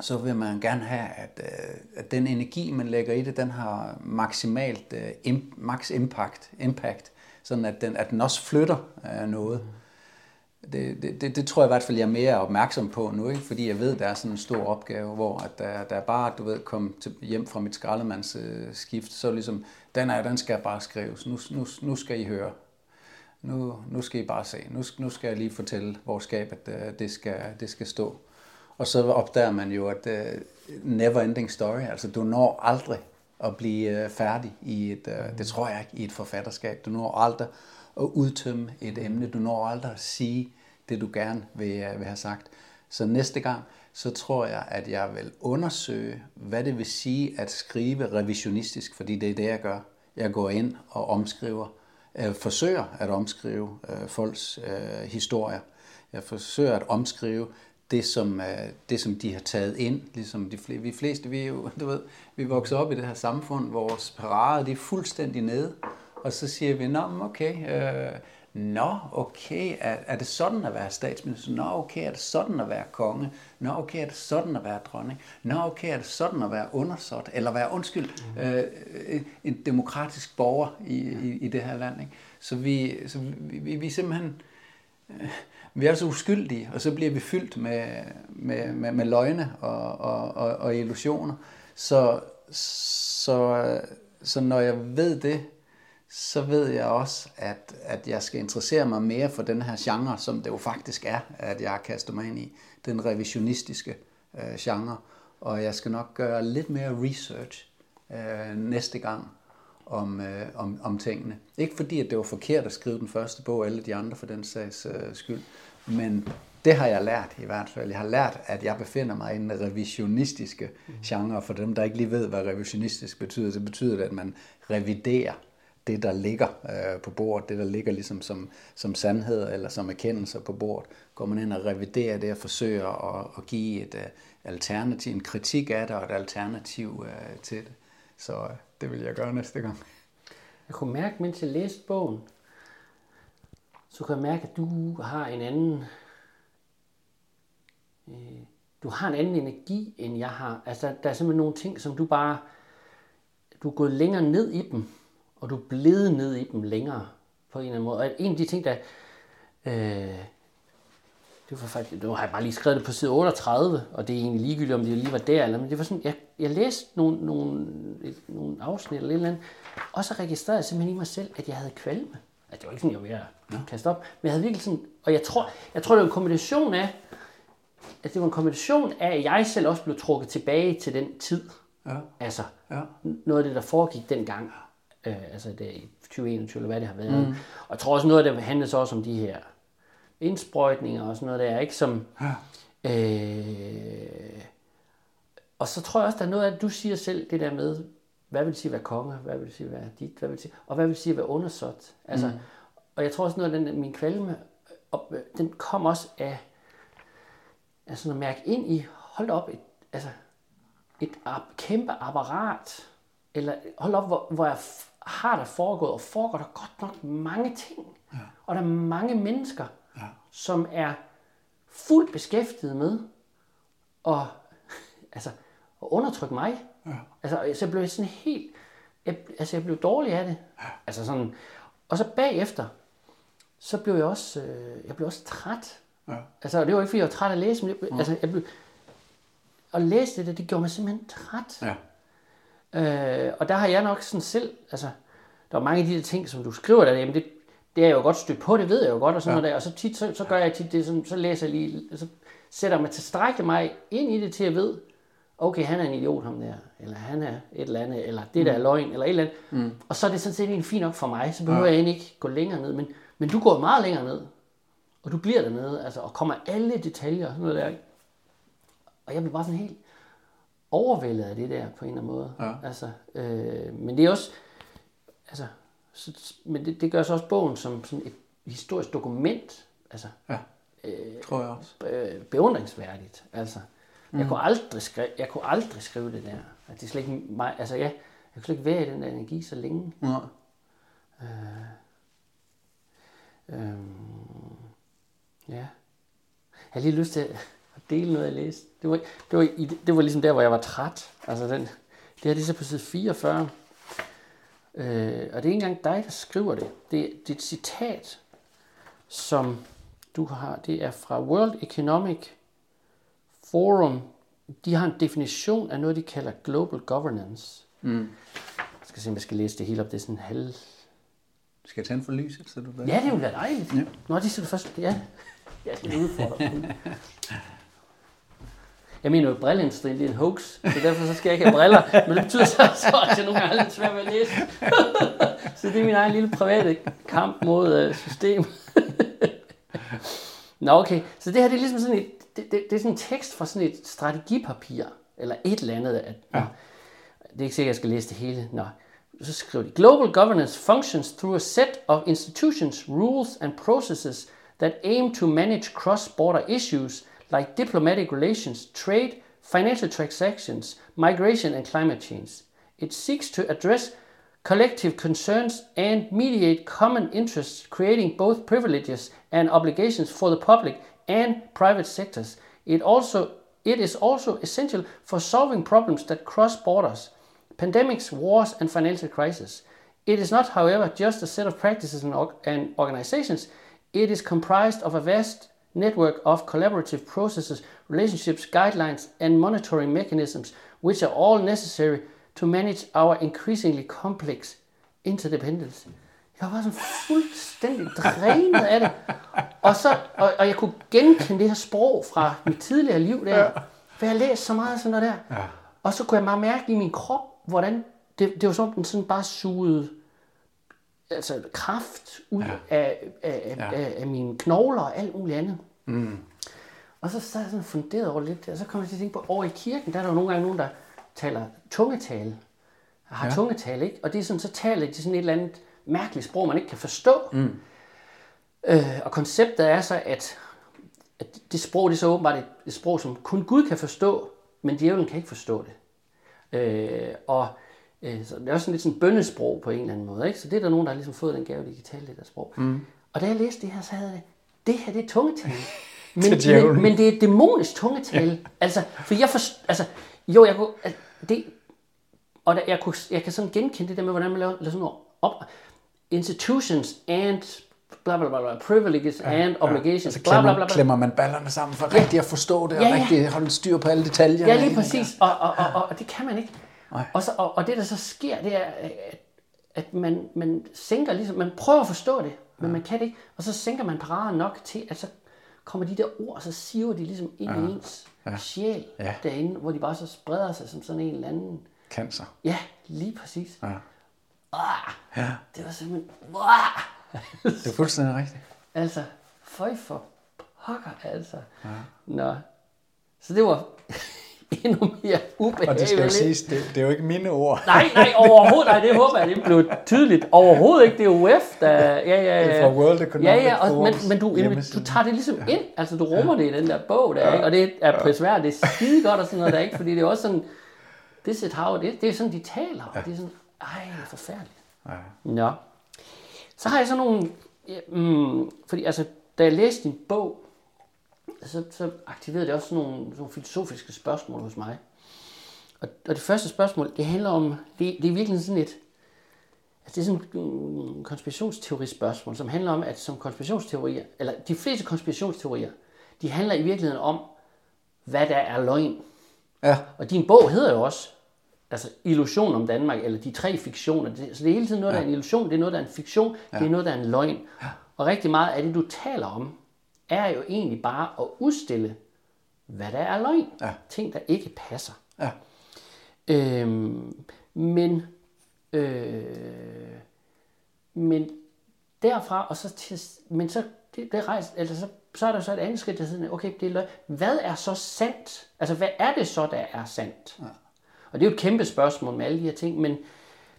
så vil man gerne have, at, øh, at den energi, man lægger i det, den har maksimalt øh, im, max impact, impact, sådan at den, at den også flytter øh, noget. Det, det, det, det tror jeg i hvert fald, jeg er mere opmærksom på nu, ikke? fordi jeg ved, der er sådan en stor opgave, hvor at der, der er bare, du ved, kom til, hjem fra mit skraldemandsskift, øh, så ligesom, den, er, den skal bare skrives. Nu, nu, nu skal I høre. Nu, nu skal I bare se. Nu, nu skal jeg lige fortælle, hvor skabet øh, det skal, det skal stå. Og så opdager man jo, at uh, never ending story, altså du når aldrig at blive uh, færdig i et, uh, det tror jeg ikke, i et forfatterskab. Du når aldrig at udtømme et emne. Du når aldrig at sige det, du gerne vil, uh, vil have sagt. Så næste gang, så tror jeg, at jeg vil undersøge, hvad det vil sige at skrive revisionistisk, fordi det er det, jeg gør. Jeg går ind og omskriver, uh, forsøger at omskrive uh, folks uh, historier. Jeg forsøger at omskrive det som, øh, det, som de har taget ind. Ligesom de fleste, vi fleste, vi er jo, <laughs> du ved, vi vokser op i det her samfund, hvor vores parade det er fuldstændig nede. Og så siger vi, nå, okay, øh, nå, okay, er, er det sådan at være statsminister? Nå, okay, er det sådan at være konge? Nå, okay, er det sådan at være dronning? Nå, okay, er det sådan at være undersåt? Eller være, undskyld, øh, en demokratisk borger i, i, i det her land. Ikke? Så vi, så vi, vi, vi simpelthen... Øh, vi er så uskyldige, og så bliver vi fyldt med, med, med, med løgne og, og, og, og illusioner. Så, så, så når jeg ved det, så ved jeg også, at, at jeg skal interessere mig mere for den her genre, som det jo faktisk er, at jeg kaster mig ind i. Den revisionistiske øh, genre. Og jeg skal nok gøre lidt mere research øh, næste gang om, øh, om, om tingene. Ikke fordi, at det var forkert at skrive den første bog, alle de andre for den sags øh, skyld, men det har jeg lært i hvert fald. Jeg har lært, at jeg befinder mig i den revisionistiske genre. For dem, der ikke lige ved, hvad revisionistisk betyder, så betyder det, at man reviderer det, der ligger øh, på bordet, det, der ligger ligesom som, som sandhed eller som erkendelser på bordet. Går man ind og reviderer det og forsøger at, at give et uh, alternativ, en kritik af det og et alternativ uh, til det. Så uh, det vil jeg gøre næste gang. Jeg kunne mærke, mens jeg læste bogen, så kan jeg mærke, at du har en anden... Øh, du har en anden energi, end jeg har. Altså, der er simpelthen nogle ting, som du bare... Du er gået længere ned i dem, og du er blevet ned i dem længere, på en eller anden måde. Og en af de ting, der... Øh, det var faktisk, nu har jeg bare lige skrevet det på side 38, og det er egentlig ligegyldigt, om det lige var der, eller, men det var sådan, jeg, jeg læste nogle, nogle, nogle afsnit eller et eller andet, og så registrerede jeg simpelthen i mig selv, at jeg havde kvalme. Altså, det var ikke sådan, jeg var ved at kaste op. Men jeg havde virkelig sådan, og jeg tror, jeg tror, det var en kombination af, at det var en kombination af, at jeg selv også blev trukket tilbage til den tid. Ja. Altså, ja. noget af det, der foregik dengang. Øh, altså, det i 2021, eller hvad det har været. Mm. Og jeg tror også, noget af det handlede så også om de her indsprøjtninger og sådan noget der, ikke? Som, ja. øh, og så tror jeg også, der er noget af det, du siger selv, det der med, hvad vil det sige at være konge? Hvad vil det sige at være dit? Hvad vil det sige? Og hvad vil det sige at være undersåt? Altså, mm. Og jeg tror også noget af den, min kvalme, op, den kom også af altså at mærke ind i, hold op, et, altså, et kæmpe apparat, eller hold op, hvor, hvor jeg har der foregået, og foregår der godt nok mange ting. Ja. Og der er mange mennesker, ja. som er fuldt beskæftiget med at, <laughs> altså, at undertrykke mig. Ja. Altså, så blev jeg sådan helt... Jeg, altså, jeg blev dårlig af det. Ja. Altså sådan... Og så bagefter, så blev jeg også, øh, jeg blev også træt. Ja. Altså, det var ikke, fordi jeg var træt af at læse, men jeg, ja. altså, jeg blev, at læse det, det gjorde mig simpelthen træt. Ja. Øh, og der har jeg nok sådan selv, altså, der er mange af de der ting, som du skriver der, jamen det, det er jeg jo godt stødt på, det ved jeg jo godt, og sådan ja. noget der, og så tit, så, så gør jeg tit det, sådan, så læser jeg lige, så sætter mig tilstrækkeligt mig ind i det, til at jeg ved, okay, han er en idiot ham der, eller han er et eller andet, eller det der er mm. løgn, eller et eller andet. Mm. Og så er det sådan set egentlig fint nok for mig, så behøver ja. jeg egentlig ikke gå længere ned, men, men du går meget længere ned, og du bliver dernede, altså, og kommer alle detaljer, sådan noget der. Og jeg bliver bare sådan helt overvældet af det der, på en eller anden måde. Ja. Altså, øh, men det er også, altså, så, men det, det gør så også bogen som sådan et historisk dokument, altså, ja, øh, tror jeg også. Øh, beundringsværdigt, altså. Mm. Jeg, kunne aldrig skrive, jeg kunne aldrig skrive det der. At det er slet ikke mig, altså ja, jeg kunne slet ikke være i den der energi så længe. Ja. Øh, øh, ja. Jeg har lige lyst til, og dele noget, jeg læste. Det var, det var, i, det var ligesom der, hvor jeg var træt. Altså den, det her det er så på side 44. Øh, og det er ikke engang dig, der skriver det. Det, det er et citat, som du har. Det er fra World Economic Forum. De har en definition af noget, de kalder global governance. Mm. Jeg skal se, om jeg skal læse det hele op. Det er sådan en halv... Skal jeg tænde for lyset, så du ved? Ja, det ville være dejligt. Ja. Nå, det det først. Ja. Jeg skal udfordre. Jeg mener jo, brilleindustrien det er en hoax, så derfor så skal jeg ikke have briller. Men det betyder så, så at jeg nogle gange har lidt svært ved at læse. så det er min egen lille private kamp mod øh, systemet. Nå, okay. Så det her, det er ligesom sådan et, det, det, det er sådan en tekst fra sådan et strategipapir, eller et eller andet. At, ja. Det er ikke sikkert, at jeg skal læse det hele. Nå. Så skriver de, Global governance functions through a set of institutions, rules and processes that aim to manage cross-border issues like diplomatic relations, trade, financial transactions, migration and climate change. It seeks to address collective concerns and mediate common interests, creating both privileges and obligations for the public and private sectors. It also it is also essential for solving problems that cross borders, pandemics, wars, and financial crises. It is not, however, just a set of practices and, org- and organizations. It is comprised of a vast network of collaborative processes, relationships, guidelines, and monitoring mechanisms, which are all necessary to manage our increasingly complex interdependence. Jeg var sådan fuldstændig drænet af det. Og, så, og, og jeg kunne genkende det her sprog fra mit tidligere liv der. For jeg har læst så meget sådan noget der. Og så kunne jeg bare mærke i min krop, hvordan det, det var som om den sådan bare sugede altså kraft ud ja. af, af, ja. af, af mine knogler og alt muligt andet. Mm. Og så sad jeg sådan funderet over det lidt, og så kom jeg til at tænke på, over i kirken, der er der jo nogle gange nogen, der taler tungetale, har ja. tungetale, ikke? Og det er sådan, så taler de sådan et eller andet mærkeligt sprog, man ikke kan forstå. Mm. Øh, og konceptet er så, at, at det sprog, det er så åbenbart et, et sprog, som kun Gud kan forstå, men djævlen kan ikke forstå det. Øh, og øh, så det er også sådan lidt sådan bønnesprog på en eller anden måde. Ikke? Så det er der nogen, der har ligesom fået den gave, de kan tale det der sprog. Mm. Og da jeg læste det her, så havde jeg det her det er tungetale. <laughs> Men, men, men det er et dæmonisk tungetale. Ja. Altså, for jeg forst, altså, jo, jeg kunne, altså, det, og der, jeg, kunne, jeg kan sådan genkende det der med, hvordan man laver, laver sådan noget op, institutions and bla bla bla, bla privileges ja, and obligations, Og så bla bla bla bla. klemmer man ballerne sammen for rigtig at forstå det, og Ja, ja. rigtig holde styr på alle detaljer. Ja, lige præcis. Og, og, og, og, og det kan man ikke. Nej. Og, så, og, og det, der så sker, det er, at, at man, man sænker ligesom, man prøver at forstå det, men man kan det ikke. Og så sænker man paraden nok til, at så kommer de der ord, så siver de ligesom ind ja. i ens ja. sjæl Ja. derinde, hvor de bare så spreder sig som sådan en eller anden... Cancer. Ja, lige præcis. Ja. Ja, det var simpelthen... Det er fuldstændig rigtigt. Altså, føj for pokker, altså. Ja. Nå. Så det var <laughs> endnu mere ubehageligt. Og det skal jo siges, det, det er jo ikke mine ord. Nej, nej, overhovedet nej, det håber jeg, det blev tydeligt. Overhovedet ikke, det er UF, der... Ja, ja, ja. Det er fra World Economic Ja, ja, og, men, men du, du tager det ligesom ind, altså du rummer det i den der bog der, ikke? og det er prisværdigt, det er skide godt og sådan noget der, ikke? fordi det er også sådan, this is how, det, det er sådan, de taler, og det er sådan, ej, det er forfærdeligt. Ja. Nå. Så har jeg sådan nogle, ja, mm, fordi altså, da jeg læste din bog, så, så aktiverede det også sådan nogle, sådan nogle filosofiske spørgsmål hos mig. Og, og det første spørgsmål, det handler om, det, det er virkelig sådan et, altså det er sådan et konspirationsteori-spørgsmål, som handler om, at som konspirationsteorier, eller de fleste konspirationsteorier, de handler i virkeligheden om, hvad der er løgn. Ja, Og din bog hedder jo også, altså illusion om Danmark, eller de tre fiktioner. Det, så det er hele tiden noget, der er en illusion, det er noget, der er en fiktion, ja. det er noget, der er en løgn. Ja. Og rigtig meget af det, du taler om, er jo egentlig bare at udstille, hvad der er løgn. Ja. Ting, der ikke passer. ja, Øhm, men, øh, men derfra, og så til, men så, det, det rejser, eller så, så er der så et andet skridt, der hedder, okay, det er løgn. Hvad er så sandt? Altså, hvad er det så, der er sandt? Ja. Og det er jo et kæmpe spørgsmål med alle de her ting, men,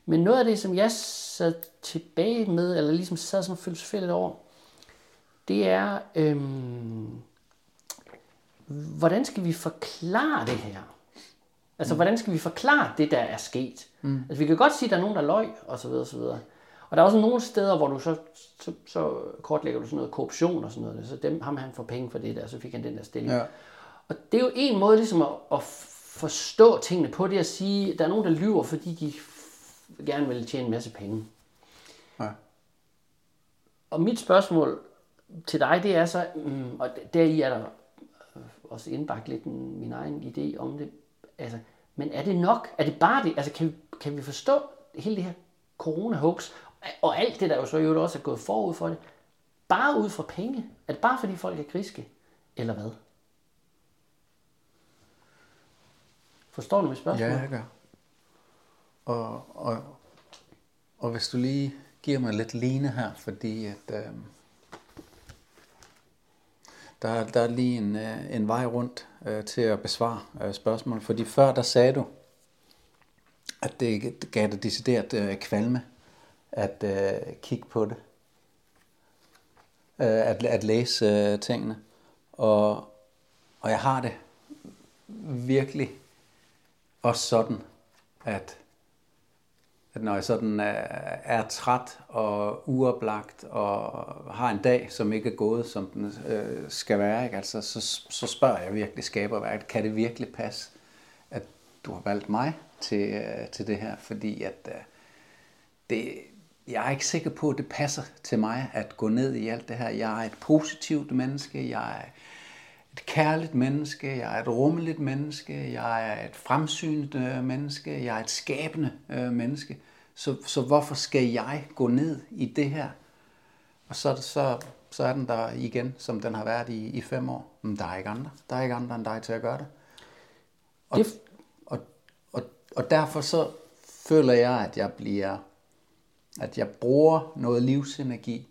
men noget af det, som jeg sad tilbage med, eller ligesom sad sådan lidt over, det er, øhm, hvordan skal vi forklare det her? Altså, mm. hvordan skal vi forklare det, der er sket? Mm. Altså, vi kan godt sige, at der er nogen, der løg, og så videre, og så videre. Og der er også nogle steder, hvor du så, så, så kortlægger du sådan noget korruption og sådan noget. Så dem, ham han får penge for det der, så fik han den der stilling. Ja. Og det er jo en måde ligesom at, at forstå tingene på, det at sige, at der er nogen, der lyver, fordi de gerne vil tjene en masse penge. Ja. Og mit spørgsmål til dig, det er så, mm, og deri er der også indbagt lidt min egen idé om det, altså, men er det nok? Er det bare det? Altså, kan vi, kan vi forstå hele det her corona-hoax, og alt det, der jo så øvrigt også er gået forud for det, bare ud fra penge? Er det bare fordi folk er griske? Eller hvad? Forstår du mit spørgsmål? Ja, jeg gør. Og, og, og hvis du lige giver mig lidt line her, fordi at, øh, der, der er lige en, øh, en vej rundt øh, til at besvare øh, spørgsmålet. Fordi før der sagde du, at det gav dig decideret øh, kvalme at øh, kigge på det. Øh, at, at læse øh, tingene. Og, og jeg har det virkelig også sådan, at, at når jeg sådan er, er træt og uoplagt og har en dag, som ikke er gået, som den øh, skal være, ikke? Altså, så, så spørger jeg virkelig skaberværket, kan det virkelig passe, at du har valgt mig til, øh, til det her? Fordi at øh, det, jeg er ikke sikker på, at det passer til mig at gå ned i alt det her. Jeg er et positivt menneske, jeg er et kærligt menneske, jeg er et rummeligt menneske, jeg er et fremsynet øh, menneske, jeg er et skabende øh, menneske. Så, så hvorfor skal jeg gå ned i det her? Og så, så, så er den der igen, som den har været i, i fem år. Men der er ikke andre. Der er ikke andre end dig til at gøre det. Og, Det- og, og, og derfor så føler jeg, at jeg bliver, at jeg bruger noget livsenergi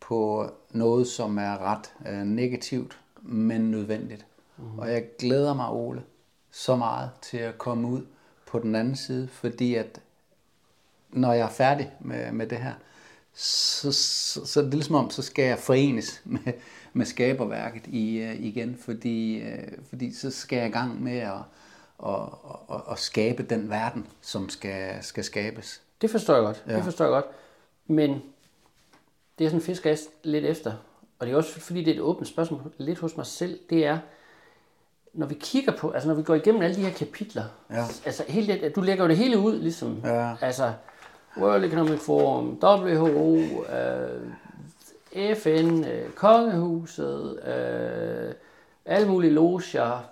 på noget, som er ret øh, negativt, men nødvendigt. Mm. Og jeg glæder mig, Ole, så meget til at komme ud på den anden side, fordi at når jeg er færdig med, med det her, så, så, så det er ligesom om, så skal jeg forenes <laughs> med, med skaberværket i, uh, igen, fordi, uh, fordi så skal jeg i gang med at, at, at, at skabe den verden, som skal, skal skabes. Det forstår jeg godt. Ja. Det forstår jeg godt. Men det er sådan fisker lidt efter. Og det er også fordi, det er et åbent spørgsmål lidt hos mig selv. Det er, når vi kigger på, altså når vi går igennem alle de her kapitler, Ja. altså hele det, du lægger jo det hele ud, ligesom, Ja. altså World Economic Forum, WHO, øh, FN, øh, Kongehuset, øh, alle mulige loger,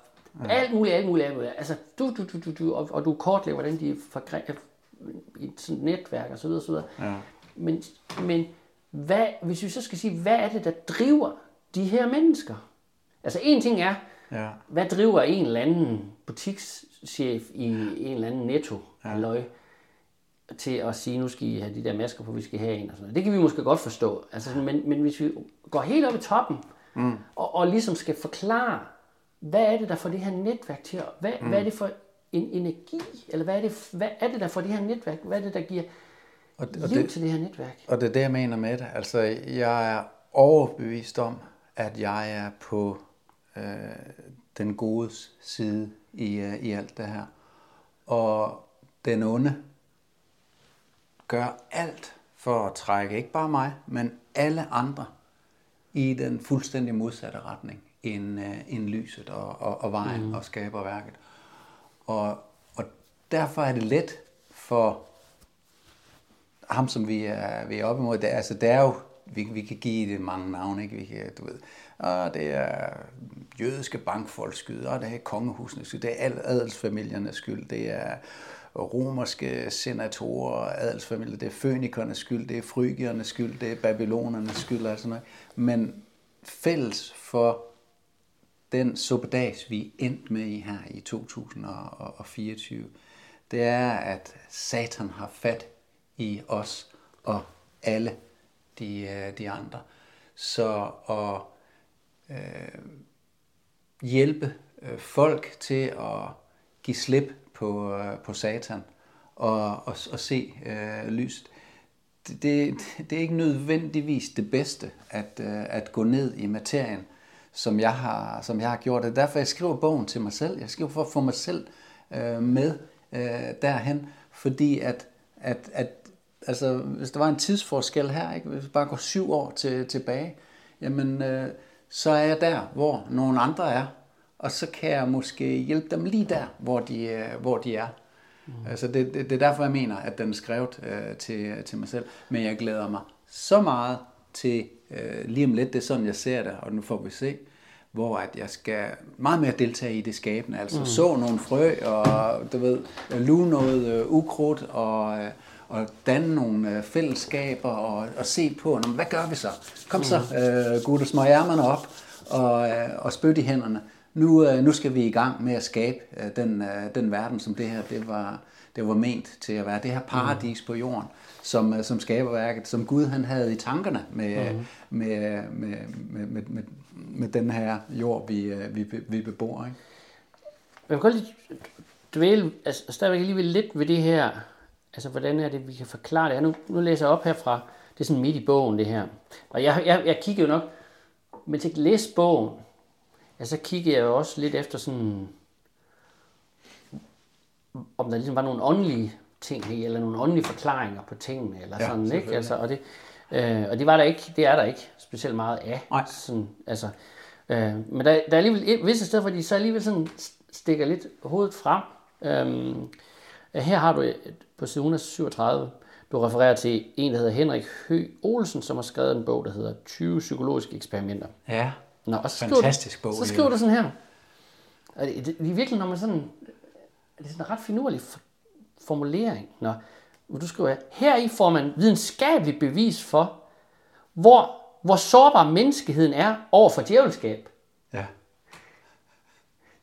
ja. alt muligt, alt muligt, alt muligt. Altså, du, du, du, du, du og, og du kortlægger, hvordan de er i et sådan netværk og så videre, så videre. Ja. Men, men hvad, hvis vi så skal sige, hvad er det, der driver de her mennesker? Altså en ting er, Ja. hvad driver en eller anden butikschef i en eller anden netto ja. til at sige, nu skal I have de der masker på, vi skal have en og sådan noget. Det kan vi måske godt forstå. Altså, men, men hvis vi går helt op i toppen, mm. og, og ligesom skal forklare, hvad er det, der får det her netværk til at, hvad, mm. hvad er det for en energi, eller hvad er, det, hvad er det, der får det her netværk, hvad er det, der giver Og, liv og, det, til det her netværk? og det er det, jeg mener med det. Altså, jeg er overbevist om, at jeg er på øh, den gode side i, øh, i alt det her. Og den onde gør alt for at trække ikke bare mig, men alle andre i den fuldstændig modsatte retning end, øh, end lyset og, og, og vejen mm. og skaberværket. Og, og derfor er det let for ham, som vi er, vi er oppe imod, det, er- altså det er jo, vi, vi kan give det mange navne, ikke? Vi kan, du ved, og det er jødiske bankfolks skyld, og det er kongehusenes skyld, det er al adelsfamiliernes skyld, det er romerske senatorer, adelsfamilier, det er fønikernes skyld, det er frygiernes skyld, det er babylonernes skyld, og sådan noget. Men fælles for den suppedags, vi endte med i her i 2024, det er, at Satan har fat i os og alle de, øh, de andre. Så at øh, hjælpe øh, folk til at give slip på, øh, på Satan og, og, og se øh, lyset, det, det, det er ikke nødvendigvis det bedste at, øh, at gå ned i materien, som jeg har, som jeg har gjort. Det er derfor, jeg skriver bogen til mig selv. Jeg skriver for at få mig selv øh, med øh, derhen, fordi at, at, at altså, hvis der var en tidsforskel her, ikke? hvis vi bare går syv år til, tilbage, jamen, øh, så er jeg der, hvor nogle andre er. og så kan jeg måske hjælpe dem lige der, hvor de, øh, hvor de er. Mm. Altså det, det, det er derfor, jeg mener, at den er skrevet øh, til, til mig selv. Men jeg glæder mig så meget til øh, lige om lidt, det er sådan, jeg ser det, og nu får vi se, hvor at jeg skal meget mere deltage i det skabende. Altså mm. så nogle frø, og du ved, luge noget øh, ukrudt, og, øh, og danne nogle øh, fællesskaber, og, og se på, Nå, hvad gør vi så? Kom så, mm. øh, gutter, små ærmerne op, og, øh, og spyt i hænderne. Nu, øh, nu skal vi i gang med at skabe øh, den, øh, den verden, som det her det var, det var ment til at være. Det her paradis mm. på jorden, som, som skaber værket, som Gud han havde i tankerne med, mm. med, med, med, med, med, med den her jord, vi, vi, vi bebor. Ikke? Jeg vil godt lige dvæle, altså stadigvæk alligevel lidt ved det her, altså hvordan er det, vi kan forklare det her. Nu, nu læser jeg op herfra, det er sådan midt i bogen det her. Og jeg, jeg, jeg kigger jo nok, men til at læse bogen, ja, så kiggede jeg jo også lidt efter sådan, om der ligesom var nogle åndelige ting i, eller nogle åndelige forklaringer på tingene, eller ja, sådan, ikke? Altså, og, det, øh, og det var der ikke, det er der ikke specielt meget af. Nej. Sådan, altså, øh, men der, der er alligevel et visse steder, hvor de så alligevel sådan stikker lidt hovedet frem. Øh, her har du på side 137, du refererer til en, der hedder Henrik Hø Olsen, som har skrevet en bog, der hedder 20 psykologiske eksperimenter. Ja, Nå, og så fantastisk bog. Så skriver du sådan her. Og det, det, det er virkelig, når man sådan... Det er sådan en ret finurlig formulering. Når, hvor du skriver, her i får man videnskabeligt bevis for, hvor, hvor sårbar menneskeheden er over for djævelskab.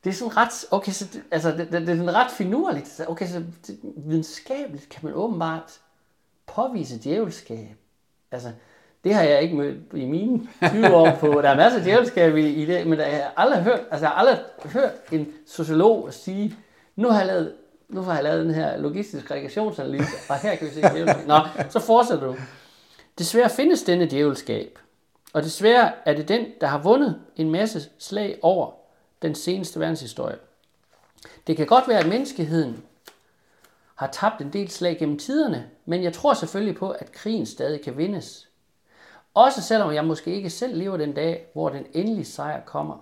Det er sådan ret, okay, så det, altså, det, det, det er sådan ret finurligt. Okay, så det, videnskabeligt kan man åbenbart påvise djævelskab. Altså, det har jeg ikke mødt i mine 20 år på. Der er masser af djævelskab i, i det, men der, jeg har aldrig hørt, altså jeg har aldrig hørt en sociolog sige, nu har jeg lavet, nu har jeg lavet den her logistisk regressionsanalyse, og her kan vi se djævelskab. Nå, så fortsætter du. Desværre findes denne djævelskab, og desværre er det den, der har vundet en masse slag over den seneste verdenshistorie. Det kan godt være, at menneskeheden har tabt en del slag gennem tiderne, men jeg tror selvfølgelig på, at krigen stadig kan vindes. Også selvom jeg måske ikke selv lever den dag, hvor den endelige sejr kommer.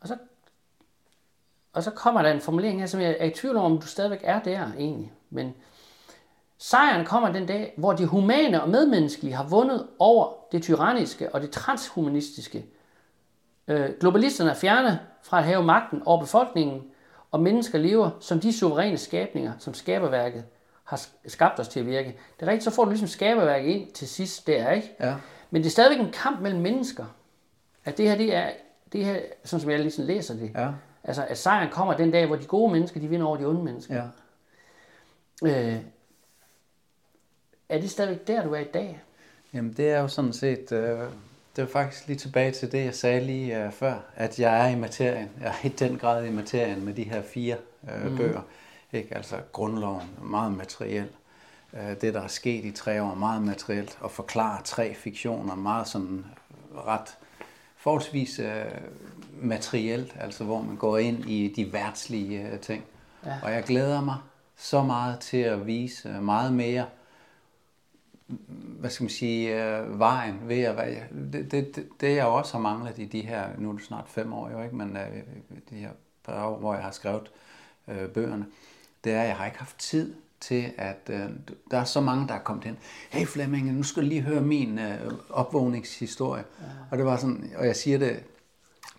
Og så, og så kommer der en formulering her, som jeg er i tvivl om, om du stadigvæk er der egentlig. Men sejren kommer den dag, hvor de humane og medmenneskelige har vundet over det tyranniske og det transhumanistiske. Øh, globalisterne er fjerne fra at have magten over befolkningen, og mennesker lever som de suveræne skabninger, som skaberværket har skabt os til at virke. Det er rigtigt, så får du ligesom skaberværket ind til sidst der, ikke? Ja. Men det er stadigvæk en kamp mellem mennesker. At det her, det er, det her, sådan som jeg ligesom læser det. Ja. Altså, at sejren kommer den dag, hvor de gode mennesker, de vinder over de onde mennesker. Ja. Øh, er det stadigvæk der, du er i dag? Jamen, det er jo sådan set... Øh, det er faktisk lige tilbage til det, jeg sagde lige øh, før, at jeg er i materien. Jeg er i den grad i materien med de her fire øh, mm. bøger. Ikke? Altså grundloven, meget materiel. Øh, det, der er sket i tre år, meget materielt. Og forklare tre fiktioner, meget sådan ret forholdsvis øh, materielt, altså hvor man går ind i de værtslige øh, ting. Ja. Og jeg glæder mig så meget til at vise meget mere hvad skal man sige, øh, vejen ved at være, det, det, det, jeg også har manglet i de her, nu er det snart fem år jo ikke, men øh, de her par år, hvor jeg har skrevet øh, bøgerne, det er, at jeg har ikke haft tid til, at øh, der er så mange, der er kommet ind. Hey Flemming, nu skal du lige høre min øh, opvågningshistorie. Ja. Og det var sådan, og jeg siger det,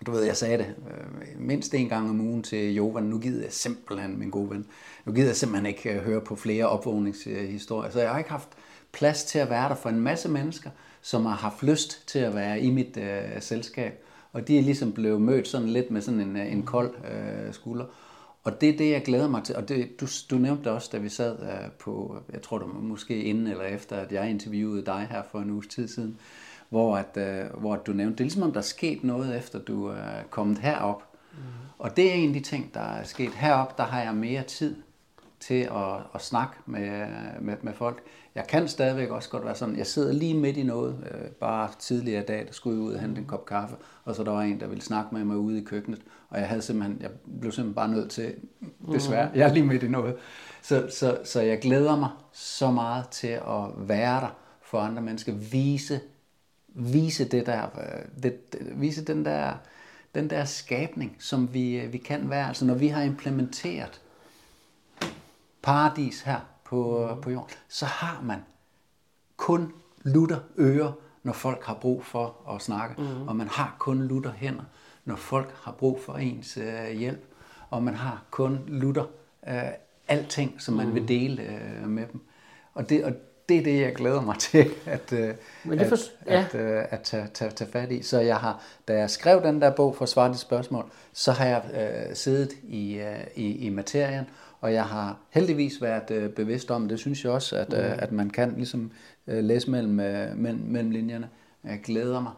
du ved, jeg sagde det øh, mindst en gang om ugen til Jovan. Nu gider jeg simpelthen, min gode ven, nu gider jeg simpelthen ikke øh, høre på flere opvågningshistorier. Så jeg har ikke haft plads til at være der for en masse mennesker, som har haft lyst til at være i mit øh, selskab. Og de er ligesom blevet mødt sådan lidt med sådan en, øh, en kold øh, skulder. Og det er det, jeg glæder mig til. Og det, du, du nævnte det også, da vi sad uh, på, jeg tror det var måske inden eller efter, at jeg interviewede dig her for en uges tid siden, hvor, at, uh, hvor at du nævnte, det er ligesom om der er sket noget, efter du er kommet herop. Mm. Og det er en af de ting, der er sket herop, der har jeg mere tid til at, at snakke med, med, med folk. Jeg kan stadigvæk også godt være sådan, jeg sidder lige midt i noget, øh, bare tidligere i dag, der skulle jeg ud og hente en kop kaffe, og så der var en, der ville snakke med mig ude i køkkenet, og jeg havde simpelthen, jeg blev simpelthen bare nødt til, desværre, jeg er lige midt i noget. Så, så, så jeg glæder mig så meget til at være der for andre mennesker, vise, vise det der, det, vise den der, den der skabning, som vi, vi kan være. Altså når vi har implementeret paradis her på, på jorden, så har man kun lutter ører, når folk har brug for at snakke, mm. og man har kun lutter hænder, når folk har brug for ens øh, hjælp, og man har kun lutter øh, alting, som man mm. vil dele øh, med dem. Og det, og det er det, jeg glæder mig <laughs> til at, øh, Men det for, at, ja. at, øh, at tage, tage, tage fat i. Så jeg har, da jeg skrev den der bog for at svare dit spørgsmål, så har jeg øh, siddet i, øh, i, i materien, og jeg har heldigvis været øh, bevidst om, det synes jeg også, at, øh, at man kan ligesom øh, læse mellem, øh, mellem, mellem linjerne. Jeg glæder mig.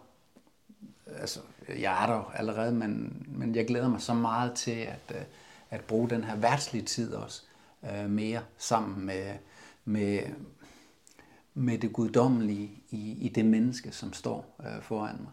Altså, jeg er der jo allerede, men, men jeg glæder mig så meget til at, øh, at bruge den her værtslige tid også øh, mere sammen med, med, med det guddommelige i, i det menneske, som står øh, foran mig.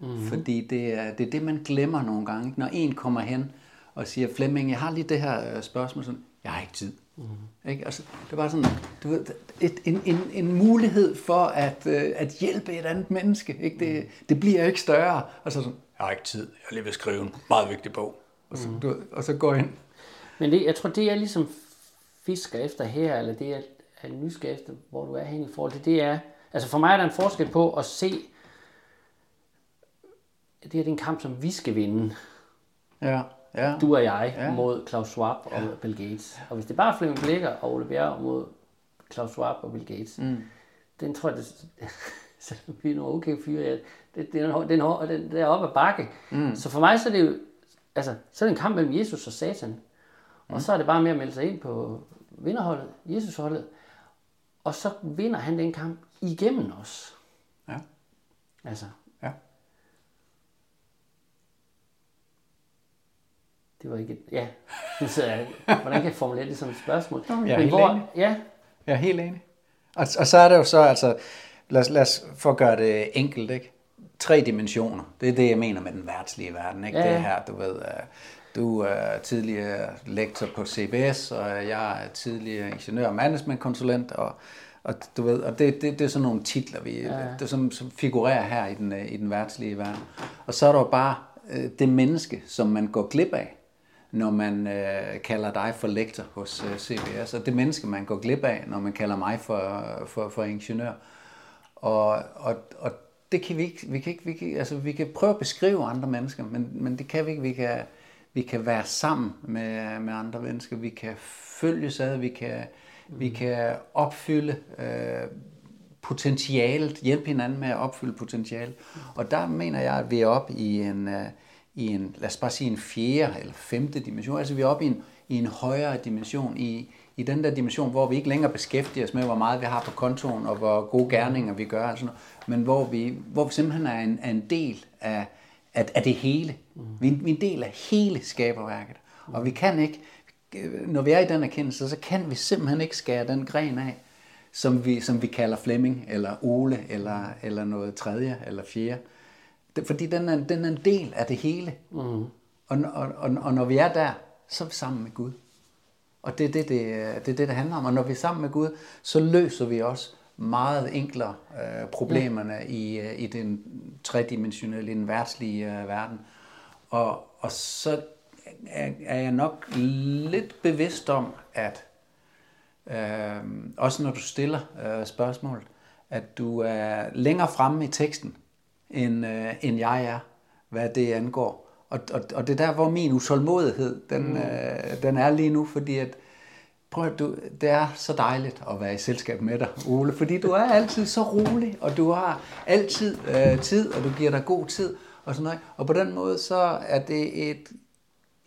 Mm-hmm. Fordi det er, det er det, man glemmer nogle gange. Når en kommer hen og siger, Flemming, jeg har lige det her øh, spørgsmål, sådan, jeg har ikke tid. Mm-hmm. Ikke? Altså, det var sådan, du ved, et, en, en, en mulighed for at, øh, at hjælpe et andet menneske. Ikke? Det, mm. det bliver ikke større. Og så sådan, jeg har ikke tid, jeg er lige ved at skrive en meget vigtig bog. Og så, mm. du, og så går jeg ind. Men det, jeg tror, det er ligesom fisker efter her, eller det er, er nysgerrig efter, hvor du er hen i forhold til, det er, altså for mig er der en forskel på at se, det er en kamp, som vi skal vinde. Ja, ja. Du og jeg ja. mod Klaus Schwab og ja. Bill Gates. Og hvis det bare er Flemming Blikker og Ole Bjerg mod Klaus Schwab og Bill Gates, mm. den tror jeg, det, <laughs> så bliver nogle okay fyre. Ja. Det, det, er, den, den, den er oppe ad bakke. Mm. Så for mig så er det jo, altså, så er det en kamp mellem Jesus og Satan. Mm. Og så er det bare med at melde sig ind på vinderholdet, Jesusholdet, og så vinder han den kamp igennem os. Ja. Altså. Ja. Det var ikke et, ja, jeg, hvordan kan jeg formulere det som et spørgsmål? jeg er Men helt hvor, enig. ja, Jeg er helt enig. Og, og så er det jo så, altså, lad os, lad os få gøre det enkelt, ikke? Tre dimensioner. Det er det, jeg mener med den værtslige verden, ikke? Ja, Det her, du ved, øh, du er tidligere lektor på CBS, og jeg er tidligere ingeniør- og managementkonsulent, og, og du ved, og det, det, det er sådan nogle titler, vi, ja. Det, som, som figurerer her i den, i den værtslige verden. Og så er der jo bare øh, det menneske, som man går glip af, når man øh, kalder dig for lektor hos øh, CBS, og det menneske, man går glip af, når man kalder mig for, for, for ingeniør. Og, og, og det kan vi ikke, vi kan ikke, vi kan, altså vi kan prøve at beskrive andre mennesker, men, men det kan vi ikke, vi kan, vi kan være sammen med, med andre mennesker, vi kan følges ad, vi kan, mm. vi kan opfylde øh, potentialet, hjælpe hinanden med at opfylde potentialet. Og der mener jeg, at vi er oppe i en, øh, i en, lad os bare sige en fjerde eller femte dimension, altså vi er oppe i en, i en højere dimension, i, i den der dimension, hvor vi ikke længere beskæftiger os med, hvor meget vi har på kontoen, og hvor gode gerninger vi gør, og sådan noget, men hvor vi, hvor vi simpelthen er en, er en del af, af, af det hele. Mm. Vi, vi er en del af hele skaberværket. Mm. Og vi kan ikke, når vi er i den erkendelse, så kan vi simpelthen ikke skære den gren af, som vi, som vi kalder Flemming, eller Ole, eller, eller noget tredje, eller fjerde. Det, fordi den er, den er en del af det hele. Mm. Og, og, og, og når vi er der, så er vi sammen med Gud. Og det er det, det, det, det, det handler om. Og når vi er sammen med Gud, så løser vi også meget enklere øh, problemerne ja. i, øh, i den tredimensionelle, i den værtslige øh, verden. Og, og så er, er jeg nok lidt bevidst om, at øh, også når du stiller øh, spørgsmål, at du er længere fremme i teksten, end, øh, end jeg er, hvad det angår. Og, og, og det er der, hvor min utålmodighed, den, mm. øh, den er lige nu, fordi at, prøv at du, det er så dejligt at være i selskab med dig, Ole, fordi du er altid så rolig, og du har altid øh, tid, og du giver dig god tid, og sådan noget. Og på den måde, så er det et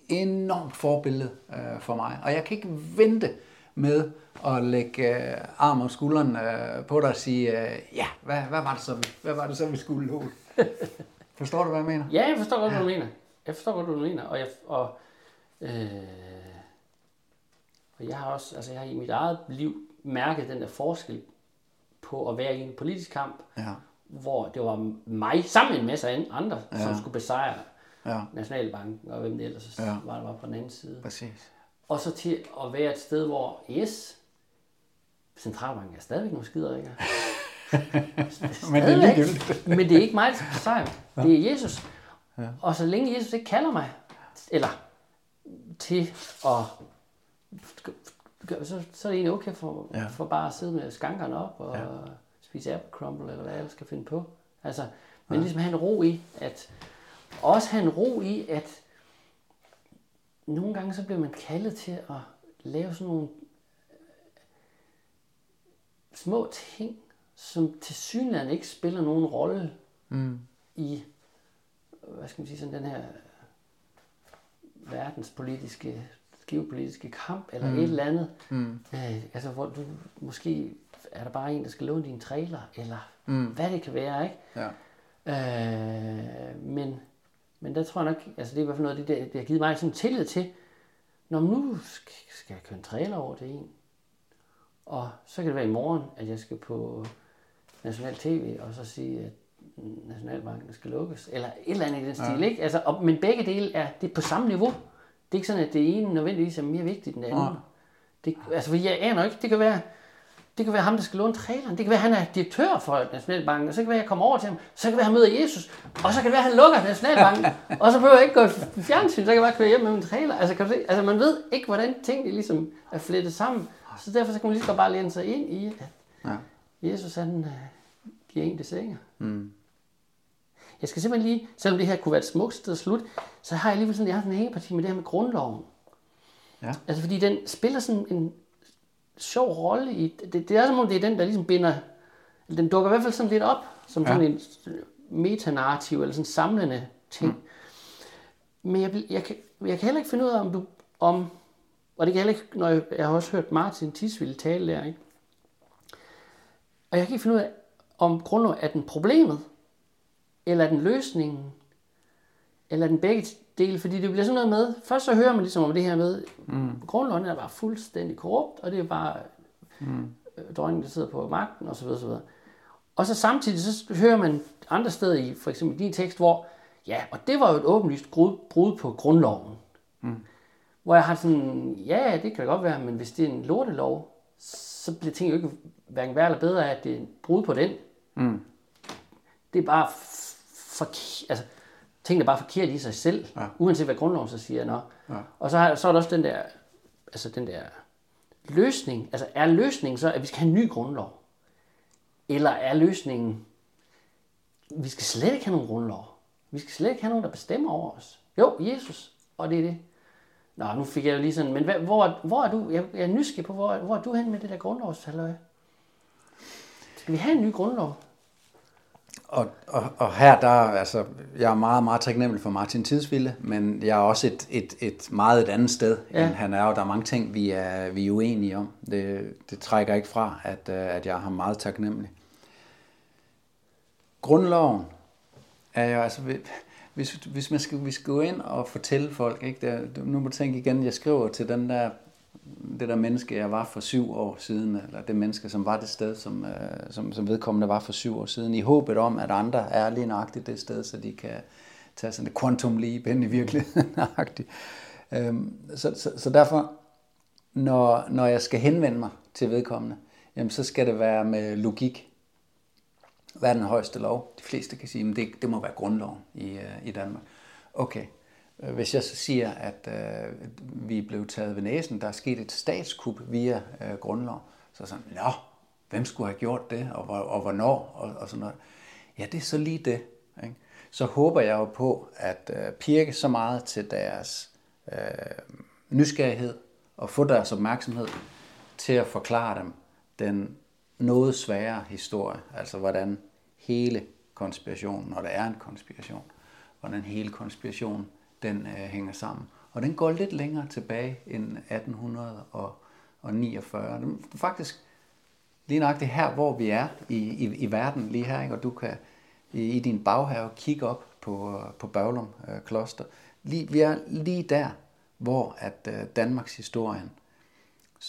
enormt forbillede øh, for mig. Og jeg kan ikke vente med at lægge øh, arm om skulderen øh, på dig og sige, øh, ja, hvad, hvad, var det så, vi- hvad var det så, vi skulle, Ole? Forstår du, hvad jeg mener? Ja, jeg forstår godt, hvad du mener. Jeg forstår godt, hvad du mener. Og jeg, og, øh, og jeg har også, altså jeg har i mit eget liv mærket den der forskel på at være i en politisk kamp, Ja, hvor det var mig sammen med en masse an- andre, ja. som skulle besejre ja, Nationalbanken og hvem det ellers Ja. var, der var på den anden side. præcis. Og så til at være et sted, hvor yes, centralbanken er stadigvæk nogle skider, ikke? <laughs> Men det er ligegyldigt. Men det er ikke mig, der skal besejre. Det er Jesus. Ja. Og så længe Jesus ikke kalder mig, eller til at, så, så er det egentlig okay for, Ja. for bare at sidde med skankerne op og Ja. spise apple crumble, eller hvad jeg skal finde på. Altså, men ja. ligesom have en ro i, at også have en ro i, at nogle gange så bliver man kaldet til at lave sådan nogle små ting, som til synligheden ikke spiller nogen rolle Mm. i, hvad skal man sige, sådan den her verdenspolitiske, geopolitiske kamp, eller mm. et eller andet. Mm. Øh, altså, hvor du måske er der bare en, der skal låne din trailer, eller Mm. hvad det kan være, ikke? Ja. Øh, men, men der tror jeg nok, altså det er i hvert fald noget af det, der, det har givet mig sådan tillid til, når nu sk- skal jeg køre en trailer over til en, og så kan det være i morgen, at jeg skal på National TV, og så sige, at Nationalbanken skal lukkes, eller et eller andet i den stil, ikke? Altså, og, men begge dele er, det er på samme niveau. Det er ikke sådan, at det ene nødvendigvis er mere vigtigt end det andet. Nej. Det, altså, jeg aner ikke, det kan være, det kan være ham, der skal låne traileren. Det kan være, han er direktør for Nationalbanken, og så kan det være, jeg kommer over til ham. Så kan det være, han møder Jesus, og så kan det være, han lukker Nationalbanken. <laughs> og så behøver jeg ikke gå i fjernsyn, så kan jeg bare køre hjem med min trailer. Altså, kan du se? altså man ved ikke, hvordan tingene ligesom er flettet sammen. Så derfor så kan man lige så godt bare læne sig ind i, at Ja. Jesus han øh, giver en det senge. Mm. Jeg skal simpelthen lige, selvom det her kunne være et smukt sted at slutte, så har jeg alligevel sådan, jeg har sådan en hængeparti med det her med grundloven. Ja. Altså fordi den spiller sådan en sjov rolle i, det, det er som om det er den, der ligesom binder, den dukker i hvert fald sådan lidt op, som Ja. sådan en metanarrativ, eller sådan en samlende ting. Mm. Men jeg, jeg, kan, jeg kan heller ikke finde ud af, om du, om, og det kan jeg heller ikke, når jeg, jeg har også hørt Martin Tisvilde tale der, ikke? Og jeg kan ikke finde ud af, om grundloven er den problemet, eller er den løsningen, eller er den begge dele, fordi det bliver sådan noget med, først så hører man ligesom om det her med, mm. grundloven er bare fuldstændig korrupt, og det er bare mm. dronningen, der sidder på magten, osv. osv. Og så samtidig så hører man andre steder i, for eksempel din tekst, hvor, ja, og det var jo et åbenlyst brud, på grundloven. Mm. Hvor jeg har sådan, ja, det kan da godt være, men hvis det er en lortelov, så bliver ting jo ikke hverken værre eller bedre af, at det er en brud på den. Mm. Det er bare for, altså, tingene bare forkert i sig selv, Ja. uanset hvad grundloven så siger. Nå. Ja. Og så, har, så er der også den der, altså den der løsning, altså er løsningen så, at vi skal have en ny grundlov? Eller er løsningen, vi skal slet ikke have nogen grundlov. Vi skal slet ikke have nogen, der bestemmer over os. Jo, Jesus, og det er det. Nå, nu fik jeg jo lige sådan, men hvad, hvor, hvor er du, jeg, jeg er nysgerrig på, hvor, hvor er du hen med det der grundlovshalløj? Skal vi have en ny grundlov? Og, og, og her, der, altså, jeg er meget, meget taknemmelig for Martin Tidsvilde, men jeg er også et, et, et meget et andet sted, ja. End han er, og der er mange ting, vi er, vi er uenige om. Det, det trækker ikke fra, at, øh, at jeg ham meget taknemmelig. Grundloven er jo, altså, hvis, hvis man skal, vi skal gå ind og fortælle folk, ikke, der, nu må du tænke igen, jeg skriver til den der, det der menneske, jeg var for syv år siden, eller det menneske, som var det sted, som, øh, som, som vedkommende var for syv år siden, i håbet om, at andre er lige nøjagtigt det sted, så de kan tage sådan et quantum leap ind i virkeligheden. <laughs> øhm, så, så, så derfor, når, når jeg skal henvende mig til vedkommende, jamen så skal det være med logik. Hvad er den højeste lov? De fleste kan sige, at det, det må være grundloven i, øh, i Danmark. Okay, Øh, hvis jeg så siger, at øh, vi blev taget ved næsen, der er sket et statskup via øh, grundlov, så sådan, nå, hvem skulle have gjort det, og, hvor- og hvornår, og, og sådan noget. Ja, det er så lige det. Ikke? Så håber jeg jo på, at øh, pirke så meget til deres øh, nysgerrighed, og få deres opmærksomhed til at forklare dem den noget sværere historie, altså hvordan hele konspirationen, når der er en konspiration, hvordan hele konspirationen den øh, hænger sammen. Og den går lidt længere tilbage end 1849. Den er faktisk lige nok det her, hvor vi er i, i, i verden lige her, ikke? og du kan i, i din baghave kigge op på, øh, på Bavlum øh, Kloster. Lige, vi er lige der, hvor at øh, Danmarks historien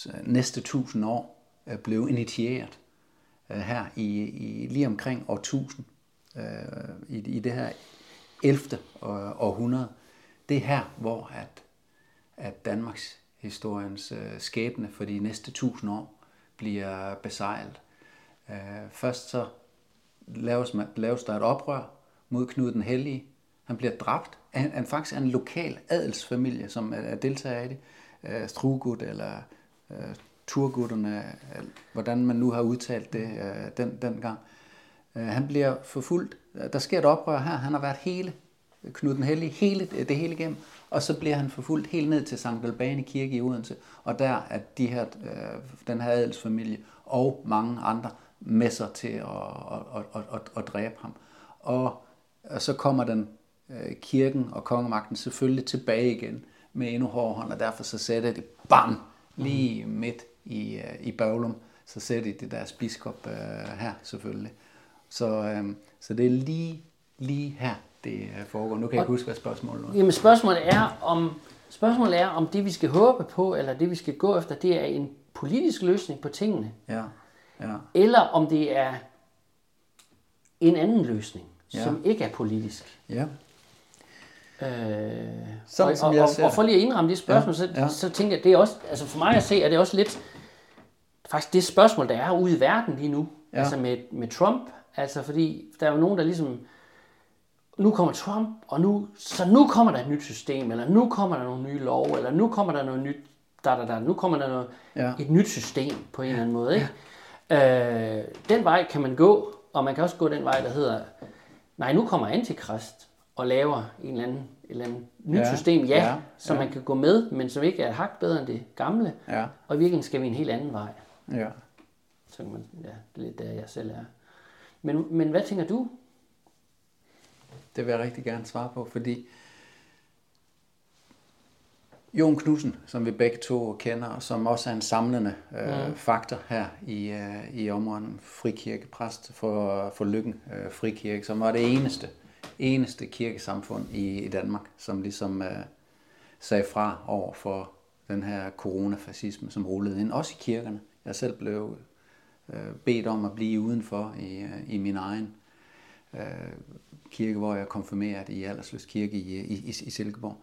øh, næste tusind år øh, blev initieret øh, her i, i lige omkring år 1000 øh, i, i det her 11. Øh, århundrede. Det er her, hvor at, at Danmarks historiens øh, skæbne for de næste tusind år bliver besejlet. Øh, først så laves, man, laves der et oprør mod Knud den Hellige. Han bliver dræbt af, af faktisk af en lokal adelsfamilie, som er, er deltager i det. Øh, Strugud eller øh, Turgutterne, øh, hvordan man nu har udtalt det øh, den, den gang. Øh, han bliver forfulgt. Der sker et oprør her. Han har været hele Knud den Hellige, hele, det hele igennem. Og så bliver han forfulgt helt ned til Sankt Albani Kirke i Odense. Og der er de her, øh, den her adelsfamilie og mange andre med sig til at, at, at, at, at dræbe ham. Og, og så kommer den øh, kirken og kongemagten selvfølgelig tilbage igen med endnu hårdere hånd, og derfor så sætter de bam lige midt i, øh, i Bøvlum, så sætter de det deres biskop øh, her selvfølgelig. Så, øh, så det er lige, lige her, det øh, foregår. Nu kan jeg ikke huske, hvad spørgsmålet var. Jamen spørgsmålet er, om, spørgsmålet er, om det vi skal håbe på, eller det vi skal gå efter, det er en politisk løsning på tingene. Ja, ja. Eller om det er en anden løsning, Ja. som ikke er politisk. ja. Øh, Sådan og, som jeg og, ser og for lige at indramme det spørgsmål, Ja, ja, så, så tænker jeg, det er også, altså for mig at se, er det også lidt, faktisk det spørgsmål, der er ude i verden lige nu, ja. altså med, med Trump, altså fordi der er jo nogen, der ligesom, nu kommer Trump, og nu, så nu kommer der et nyt system, eller nu kommer der nogle nye love, eller nu kommer der noget nyt, da, da, da, nu kommer der noget, Ja. et nyt system på en eller anden måde. Ikke? Øh, den vej kan man gå, og man kan også gå den vej, der hedder, nej, nu kommer Antikrist og laver en eller anden, et eller andet nyt Ja, ja, system, ja, ja, ja, som ja. man kan gå med, men som ikke er et hak bedre end det gamle. Ja, Og i virkeligheden skal vi en helt anden vej. ja. Så kan man, ja, det er lidt der, jeg selv er. Men, men hvad tænker du? Det vil jeg rigtig gerne svare på, fordi Jon Knudsen, som vi begge to kender, og som også er en samlende øh, mm. faktor her i, øh, i området, frikirkepræst for, for Lykken øh, Frikirke, som var det eneste, eneste kirkesamfund i, i Danmark, som ligesom øh, sagde fra over for den her coronafascisme, som rullede ind, også i kirkerne. Jeg selv blev øh, bedt om at blive udenfor i, øh, i min egen øh, kirke, hvor jeg er konfirmeret i Aldersløs Kirke i, i, i, i Silkeborg.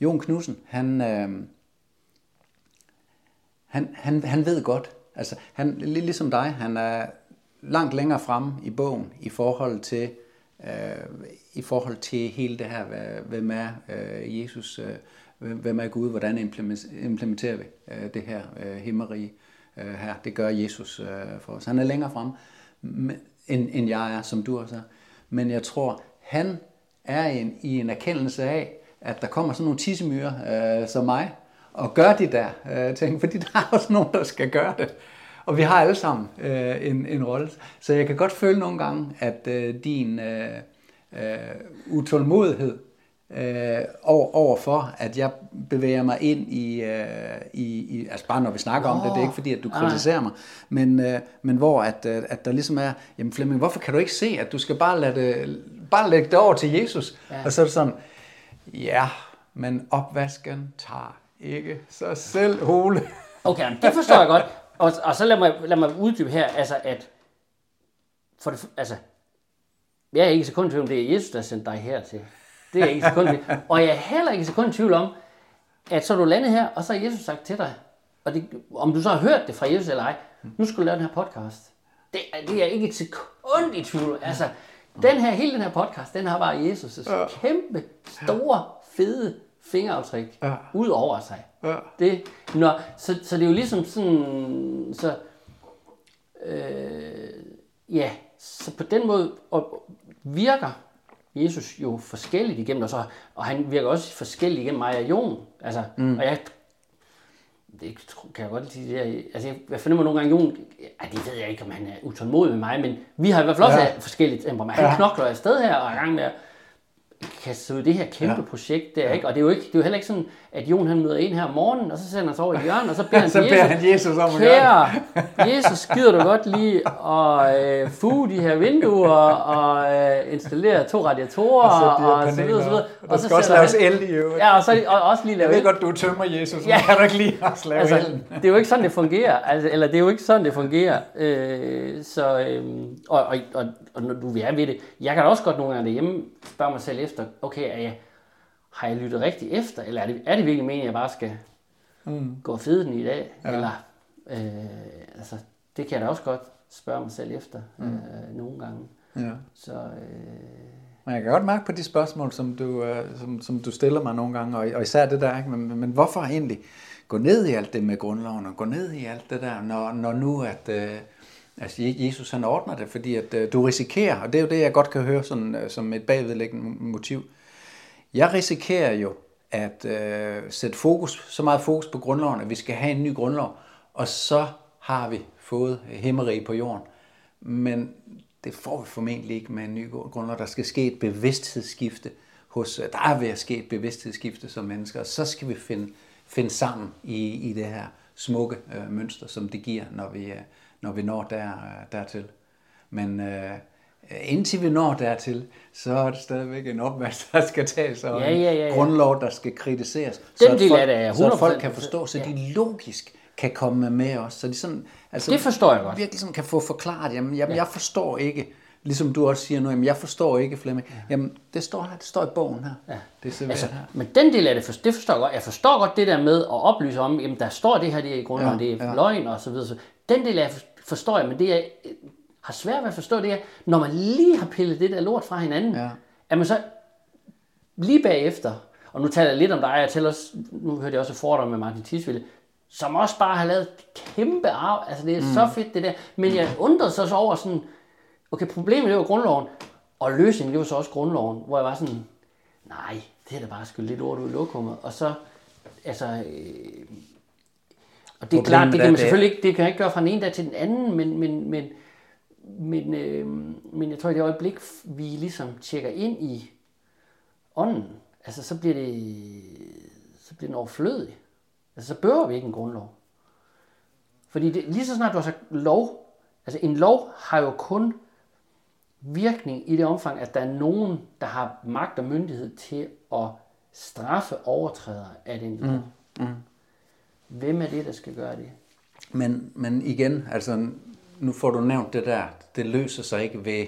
Jon Knudsen, han, øh, han, han, han ved godt, altså han, ligesom dig, han er langt længere fremme i bogen i forhold til, øh, i forhold til hele det her, hvem er øh, Jesus, øh, hvem er Gud, hvordan implementerer vi øh, det her øh, himmerige øh, her. Det gør Jesus øh, for os. Han er længere fremme, end, end jeg er, som du også er. Men jeg tror, han er i en, i en erkendelse af, at der kommer sådan nogle tissemyrer øh, som mig, og gør de der øh, ting, fordi der er også nogen, der skal gøre det. Og vi har alle sammen øh, en, en rolle. Så jeg kan godt føle nogle gange, at øh, din øh, øh, utålmodighed øh, over, over for, at jeg bevæger mig ind i, øh, i, i, altså bare når vi snakker om det, det er ikke fordi, at du kritiserer mig, men, øh, men hvor at, øh, at der ligesom er, jamen Flemming, hvorfor kan du ikke se, at du skal bare lade det, bare lægge det over til Jesus? Ja. Og så er det sådan, ja, men opvasken tager ikke sig selv, Hole. <laughs> Okay, det forstår jeg godt. Og, og så lad mig, lad mig uddybe her, altså at, for det, altså, jeg er ikke i sekund i tvivl om, det er Jesus, der sendte dig hertil. Det er jeg ikke sekund. Og jeg er heller ikke sekund i tvivl om, at så er du landet her, og så har Jesus sagt til dig, og det, om du så har hørt det fra Jesus eller ej, nu skal du lave den her podcast. Det, er- det er jeg ikke et sekund i tvivl. Altså, den her, hele den her podcast, den har bare Jesus' kæmpe, store, fede fingeraftryk Ja. ud over sig. Ja. Det, nå, så, så det er jo ligesom sådan, så, øh, ja, så på den måde og, virker Jesus jo forskelligt igennem og, og han virker også forskelligt igennem mig og Jon. Altså, mm. og jeg, det kan jeg godt lide, det altså jeg, jeg fornemmer nogle gange, Jon, ja, det ved jeg ikke, om han er utålmodig med mig, men vi har i hvert fald også Ja. forskelligt temperament. Han ja. knokler afsted her og er i gang med at kaste ud det her kæmpe Ja. ja. projekt der, ikke? Og det er, jo ikke, det er jo heller ikke sådan, at Jon han møder ind her om morgenen, og så sender han sig over i hjørnet, og så beder <laughs> han Så beder Jesus, han Jesus om Kære <laughs> Jesus, gider du godt lige at øh, fuge de her vinduer og øh, installere to radiatorer og, og så videre, så videre. Der skal også laves el i øvrigt. Ja, og, så, og også lige Jeg lave ved el. godt, du er tømmer, Jesus, men Ja. kan du ikke lige også lave Altså, elden? det er jo ikke sådan, det fungerer. Altså, eller det er jo ikke sådan, det fungerer. Øh, så, øh, og, og, og, og når du er ved det, jeg kan også godt nogle gange derhjemme spørge mig selv efter, okay, er jeg, har jeg lyttet rigtigt efter, eller er det, er det virkelig meningen, at jeg bare skal mm. gå og fede den i dag? Ja. Eller, øh, altså, det kan jeg da også godt spørge mig selv efter mm. øh, nogle gange. Ja. Så, øh, Men jeg kan godt mærke på de spørgsmål, som du, øh, som, som du stiller mig nogle gange, og, og især det der, ikke? Men, men hvorfor egentlig gå ned i alt det med grundloven, og gå ned i alt det der, når, når nu at, øh, altså Jesus han ordner det, fordi at øh, du risikerer, og det er jo det, jeg godt kan høre sådan, øh, som et bagvedliggende motiv, jeg risikerer jo at øh, sætte fokus, så meget fokus på grundloven, at vi skal have en ny grundlov, og så har vi fået himmerige på jorden. Men det får vi formentlig ikke med en ny grundlov. Der skal ske et bevidsthedsskifte hos, øh, der er ved at ske et bevidsthedsskifte som mennesker, og så skal vi finde, finde sammen i, i det her smukke øh, mønster, som det giver, når vi, øh, når vi når der, øh, dertil. Men øh, indtil vi når dertil, så er det stadigvæk en opvask, <laughs> der skal tages, og Ja, ja, ja, ja. en grundlov, der skal kritiseres. Den så, at del folk, det er så at 100% folk kan forstå, så ja. de logisk kan komme med os. Så de sådan, altså, Det forstår jeg godt. virkelig sådan kan få forklaret, jamen, jamen jeg forstår ikke, ligesom du også siger nu, jamen jeg forstår ikke Flemming. Jamen det står her, det står i bogen her. Ja. Det er Altså, her. men den del af det, for, det forstår jeg godt. Jeg forstår godt det der med at oplyse om, jamen der står det her, det er i grundloven, Ja, det er ja. løgn og så videre. Så den del af forstår jeg, men det jeg øh, har svært ved at forstå, det er, når man lige har pillet det der lort fra hinanden, Ja. at man så lige bagefter, og nu taler jeg lidt om dig, jeg taler også, nu hørte jeg også foredrag med Martin Tisvilde, som også bare har lavet et kæmpe arv, altså det er mm. så fedt det der, men jeg undrede så over sådan, okay, problemet det var grundloven, og løsningen det var så også grundloven, hvor jeg var sådan, nej, det er da bare skyld lidt ord ud i lokummet, og så, altså, øh, og det er klart, det kan man selvfølgelig ikke, det kan jeg ikke gøre fra den ene dag til den anden, men, men, men, men, øh, men jeg tror, i det øjeblik, vi ligesom tjekker ind i ånden, altså så bliver det, så bliver den overflødig. Altså så behøver vi ikke en grundlov. Fordi det, lige så snart du har sagt lov, altså en lov har jo kun virkning i det omfang, at der er nogen, der har magt og myndighed til at straffe overtrædere af den lov. Mm, mm. Hvem er det, der skal gøre det? Men, men igen, altså nu får du nævnt det der, det løser sig ikke ved,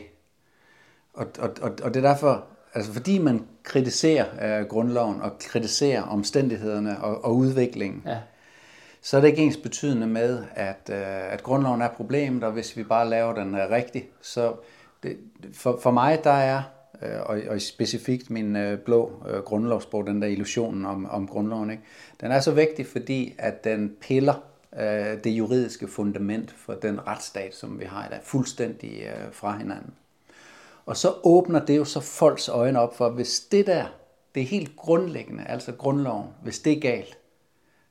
og, og, og, og det er derfor, altså fordi man kritiserer øh, grundloven og kritiserer omstændighederne og, og udviklingen, Ja. så er det ikke ens betydende med, at, øh, at grundloven er problemet, og hvis vi bare laver den øh, rigtigt, så det, for, for mig der er, øh, og, og specifikt min øh, blå øh, grundlovsbog, den der illusionen om, om grundloven, ikke? Den er så vigtig, fordi at den piller øh, det juridiske fundament for den retsstat, som vi har i dag, fuldstændig øh, fra hinanden. Og så åbner det jo så folks øjne op for, hvis det der, det er helt grundlæggende, altså grundloven, hvis det er galt,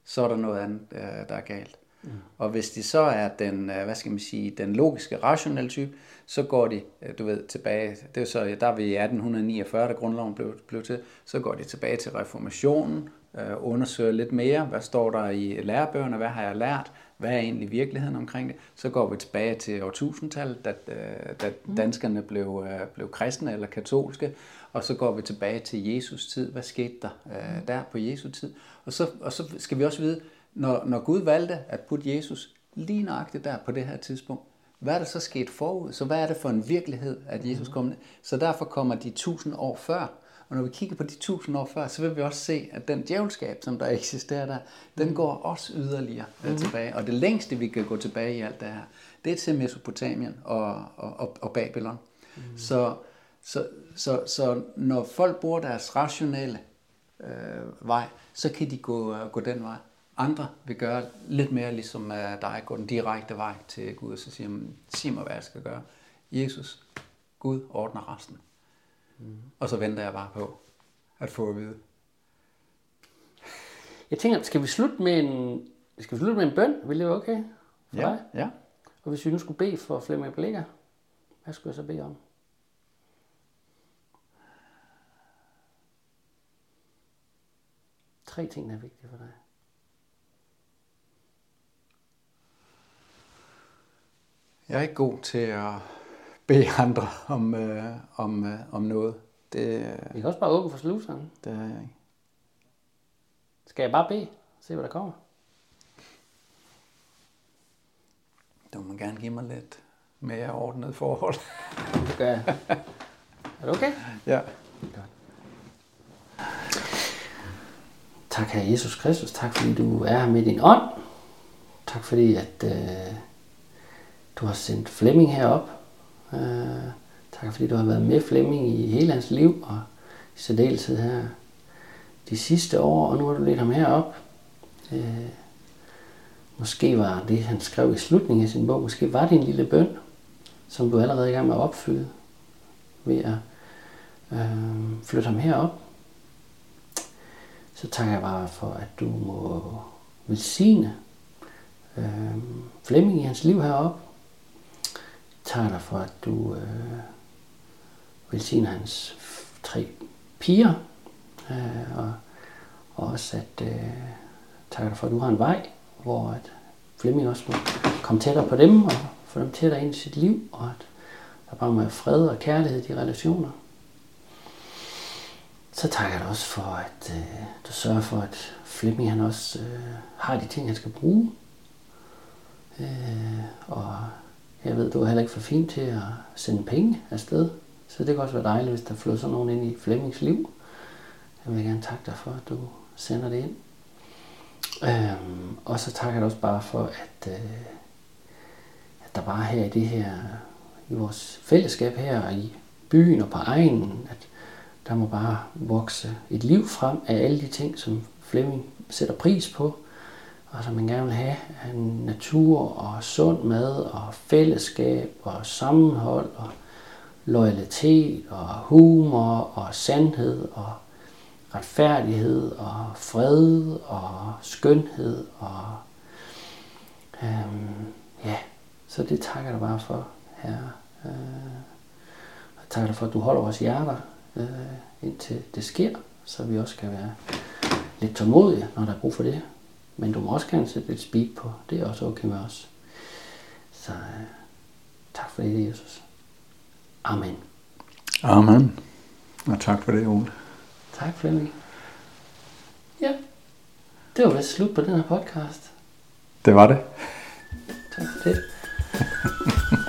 så er der noget andet, øh, der er galt. Mm. Og hvis de så er den, øh, hvad skal man sige, den logiske, rationelle type, så går de, øh, du ved, tilbage, det er så, der er vi i 1849, da grundloven blev, blev til, så går de tilbage til reformationen, øh, undersøger lidt mere, hvad står der i lærebøgerne, hvad har jeg lært, hvad er egentlig virkeligheden omkring det. Så går vi tilbage til årtusindtallet, da, øh, da danskerne blev, øh, blev kristne eller katolske, og så går vi tilbage til Jesus tid. Hvad skete der øh, der på Jesu tid? Og så, og så skal vi også vide, når, når Gud valgte at putte Jesus lige nøjagtigt der på det her tidspunkt, hvad er der så sket forud? Så hvad er det for en virkelighed, at Jesus kom ned? Så derfor kommer de tusind år før. Og når vi kigger på de tusind år før, så vil vi også se, at den djævelskab, som der <laughs> eksisterer der, den går også yderligere mm. tilbage. Og det længste, vi kan gå tilbage i alt det her, det er til Mesopotamien og, og, og, og Babylon. Mm. Så, så, så, så når folk bruger deres rationelle øh, vej, så kan de gå, øh, gå den vej. Andre vil gøre lidt mere ligesom øh, dig, gå den direkte vej til Gud, og så siger man, sig mig, hvad jeg skal gøre. Jesus, Gud ordner resten. Mm. Og så venter jeg bare på at få at vide. Jeg tænker, skal vi slutte med en, skal vi slutte med en bøn? Vil det være okay for Ja, dig? ja. Og hvis vi nu skulle bede for Flemming Blikker, hvad skulle jeg så bede om? Tre ting, der er vigtige for dig. Jeg er ikke god til at bede andre om, øh, om, øh, om noget. Det, Vi kan også bare åbne for sluseren. det er jeg ikke. Skal jeg bare bede? Se, hvad der kommer. Du må gerne give mig lidt mere ordnet forhold. Det gør jeg. Er det okay? ja. Tak, Herre Jesus Kristus. Tak, fordi du er her med din ånd. Tak, fordi at øh, du har sendt Flemming herop. Øh, Tak fordi du har været med Flemming i hele hans liv, og i særdeleshed her de sidste år, og nu har du lidt ham herop. Øh, måske var det, han skrev i slutningen af sin bog, måske var det en lille bøn, som du allerede er i gang med at opfylde ved at øh, flytte ham herop. Så takker jeg bare for, at du må velsigne øh, Flemming i hans liv heroppe takker dig for, at du øh, velsigner hans tre piger, øh, og, og også at øh, takker dig for, at du har en vej, hvor at Flemming også må komme tættere på dem, og få dem tættere ind i sit liv, og at der bare må være fred og kærlighed i de relationer. Så takker jeg dig også for, at øh, du sørger for, at Flemming han også øh, har de ting, han skal bruge. Øh, og jeg ved, du er heller ikke for fin til at sende penge afsted. Så det kan også være dejligt, hvis der flyder sådan nogen ind i Flemmings liv. Jeg vil gerne takke dig for, at du sender det ind. Øhm, og så takker jeg også bare for, at, øh, at der bare her i det her, i vores fællesskab her i byen og på egnen, at der må bare vokse et liv frem af alle de ting, som Flemming sætter pris på, og som man gerne vil have. En natur og sund mad og fællesskab og sammenhold og loyalitet og humor og sandhed og retfærdighed og fred og skønhed og øhm, ja, så det takker jeg dig bare for, herre. Øh, og takker dig for, at du holder vores hjerter øh, indtil det sker, så vi også kan være lidt tålmodige, når der er brug for det. Men du må også gerne sætte lidt speed på. Det er også okay med os. Så øh, tak for det, Jesus. Amen. Amen. Og tak for det, Ole. Tak, Flemming. Ja, det var vist slut på den her podcast. Det var det. Tak for det. <laughs>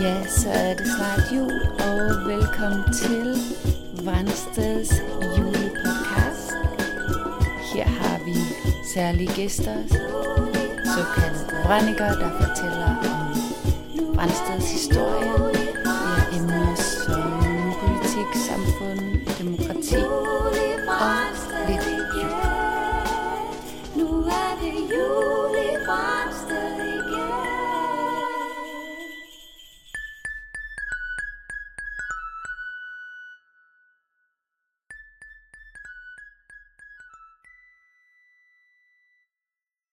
Ja, så er det snart jul, og velkommen til Vandsteds julepodcast. Her har vi særlige gæster, såkaldte brændinger, der fortæller om Vandsteds historie,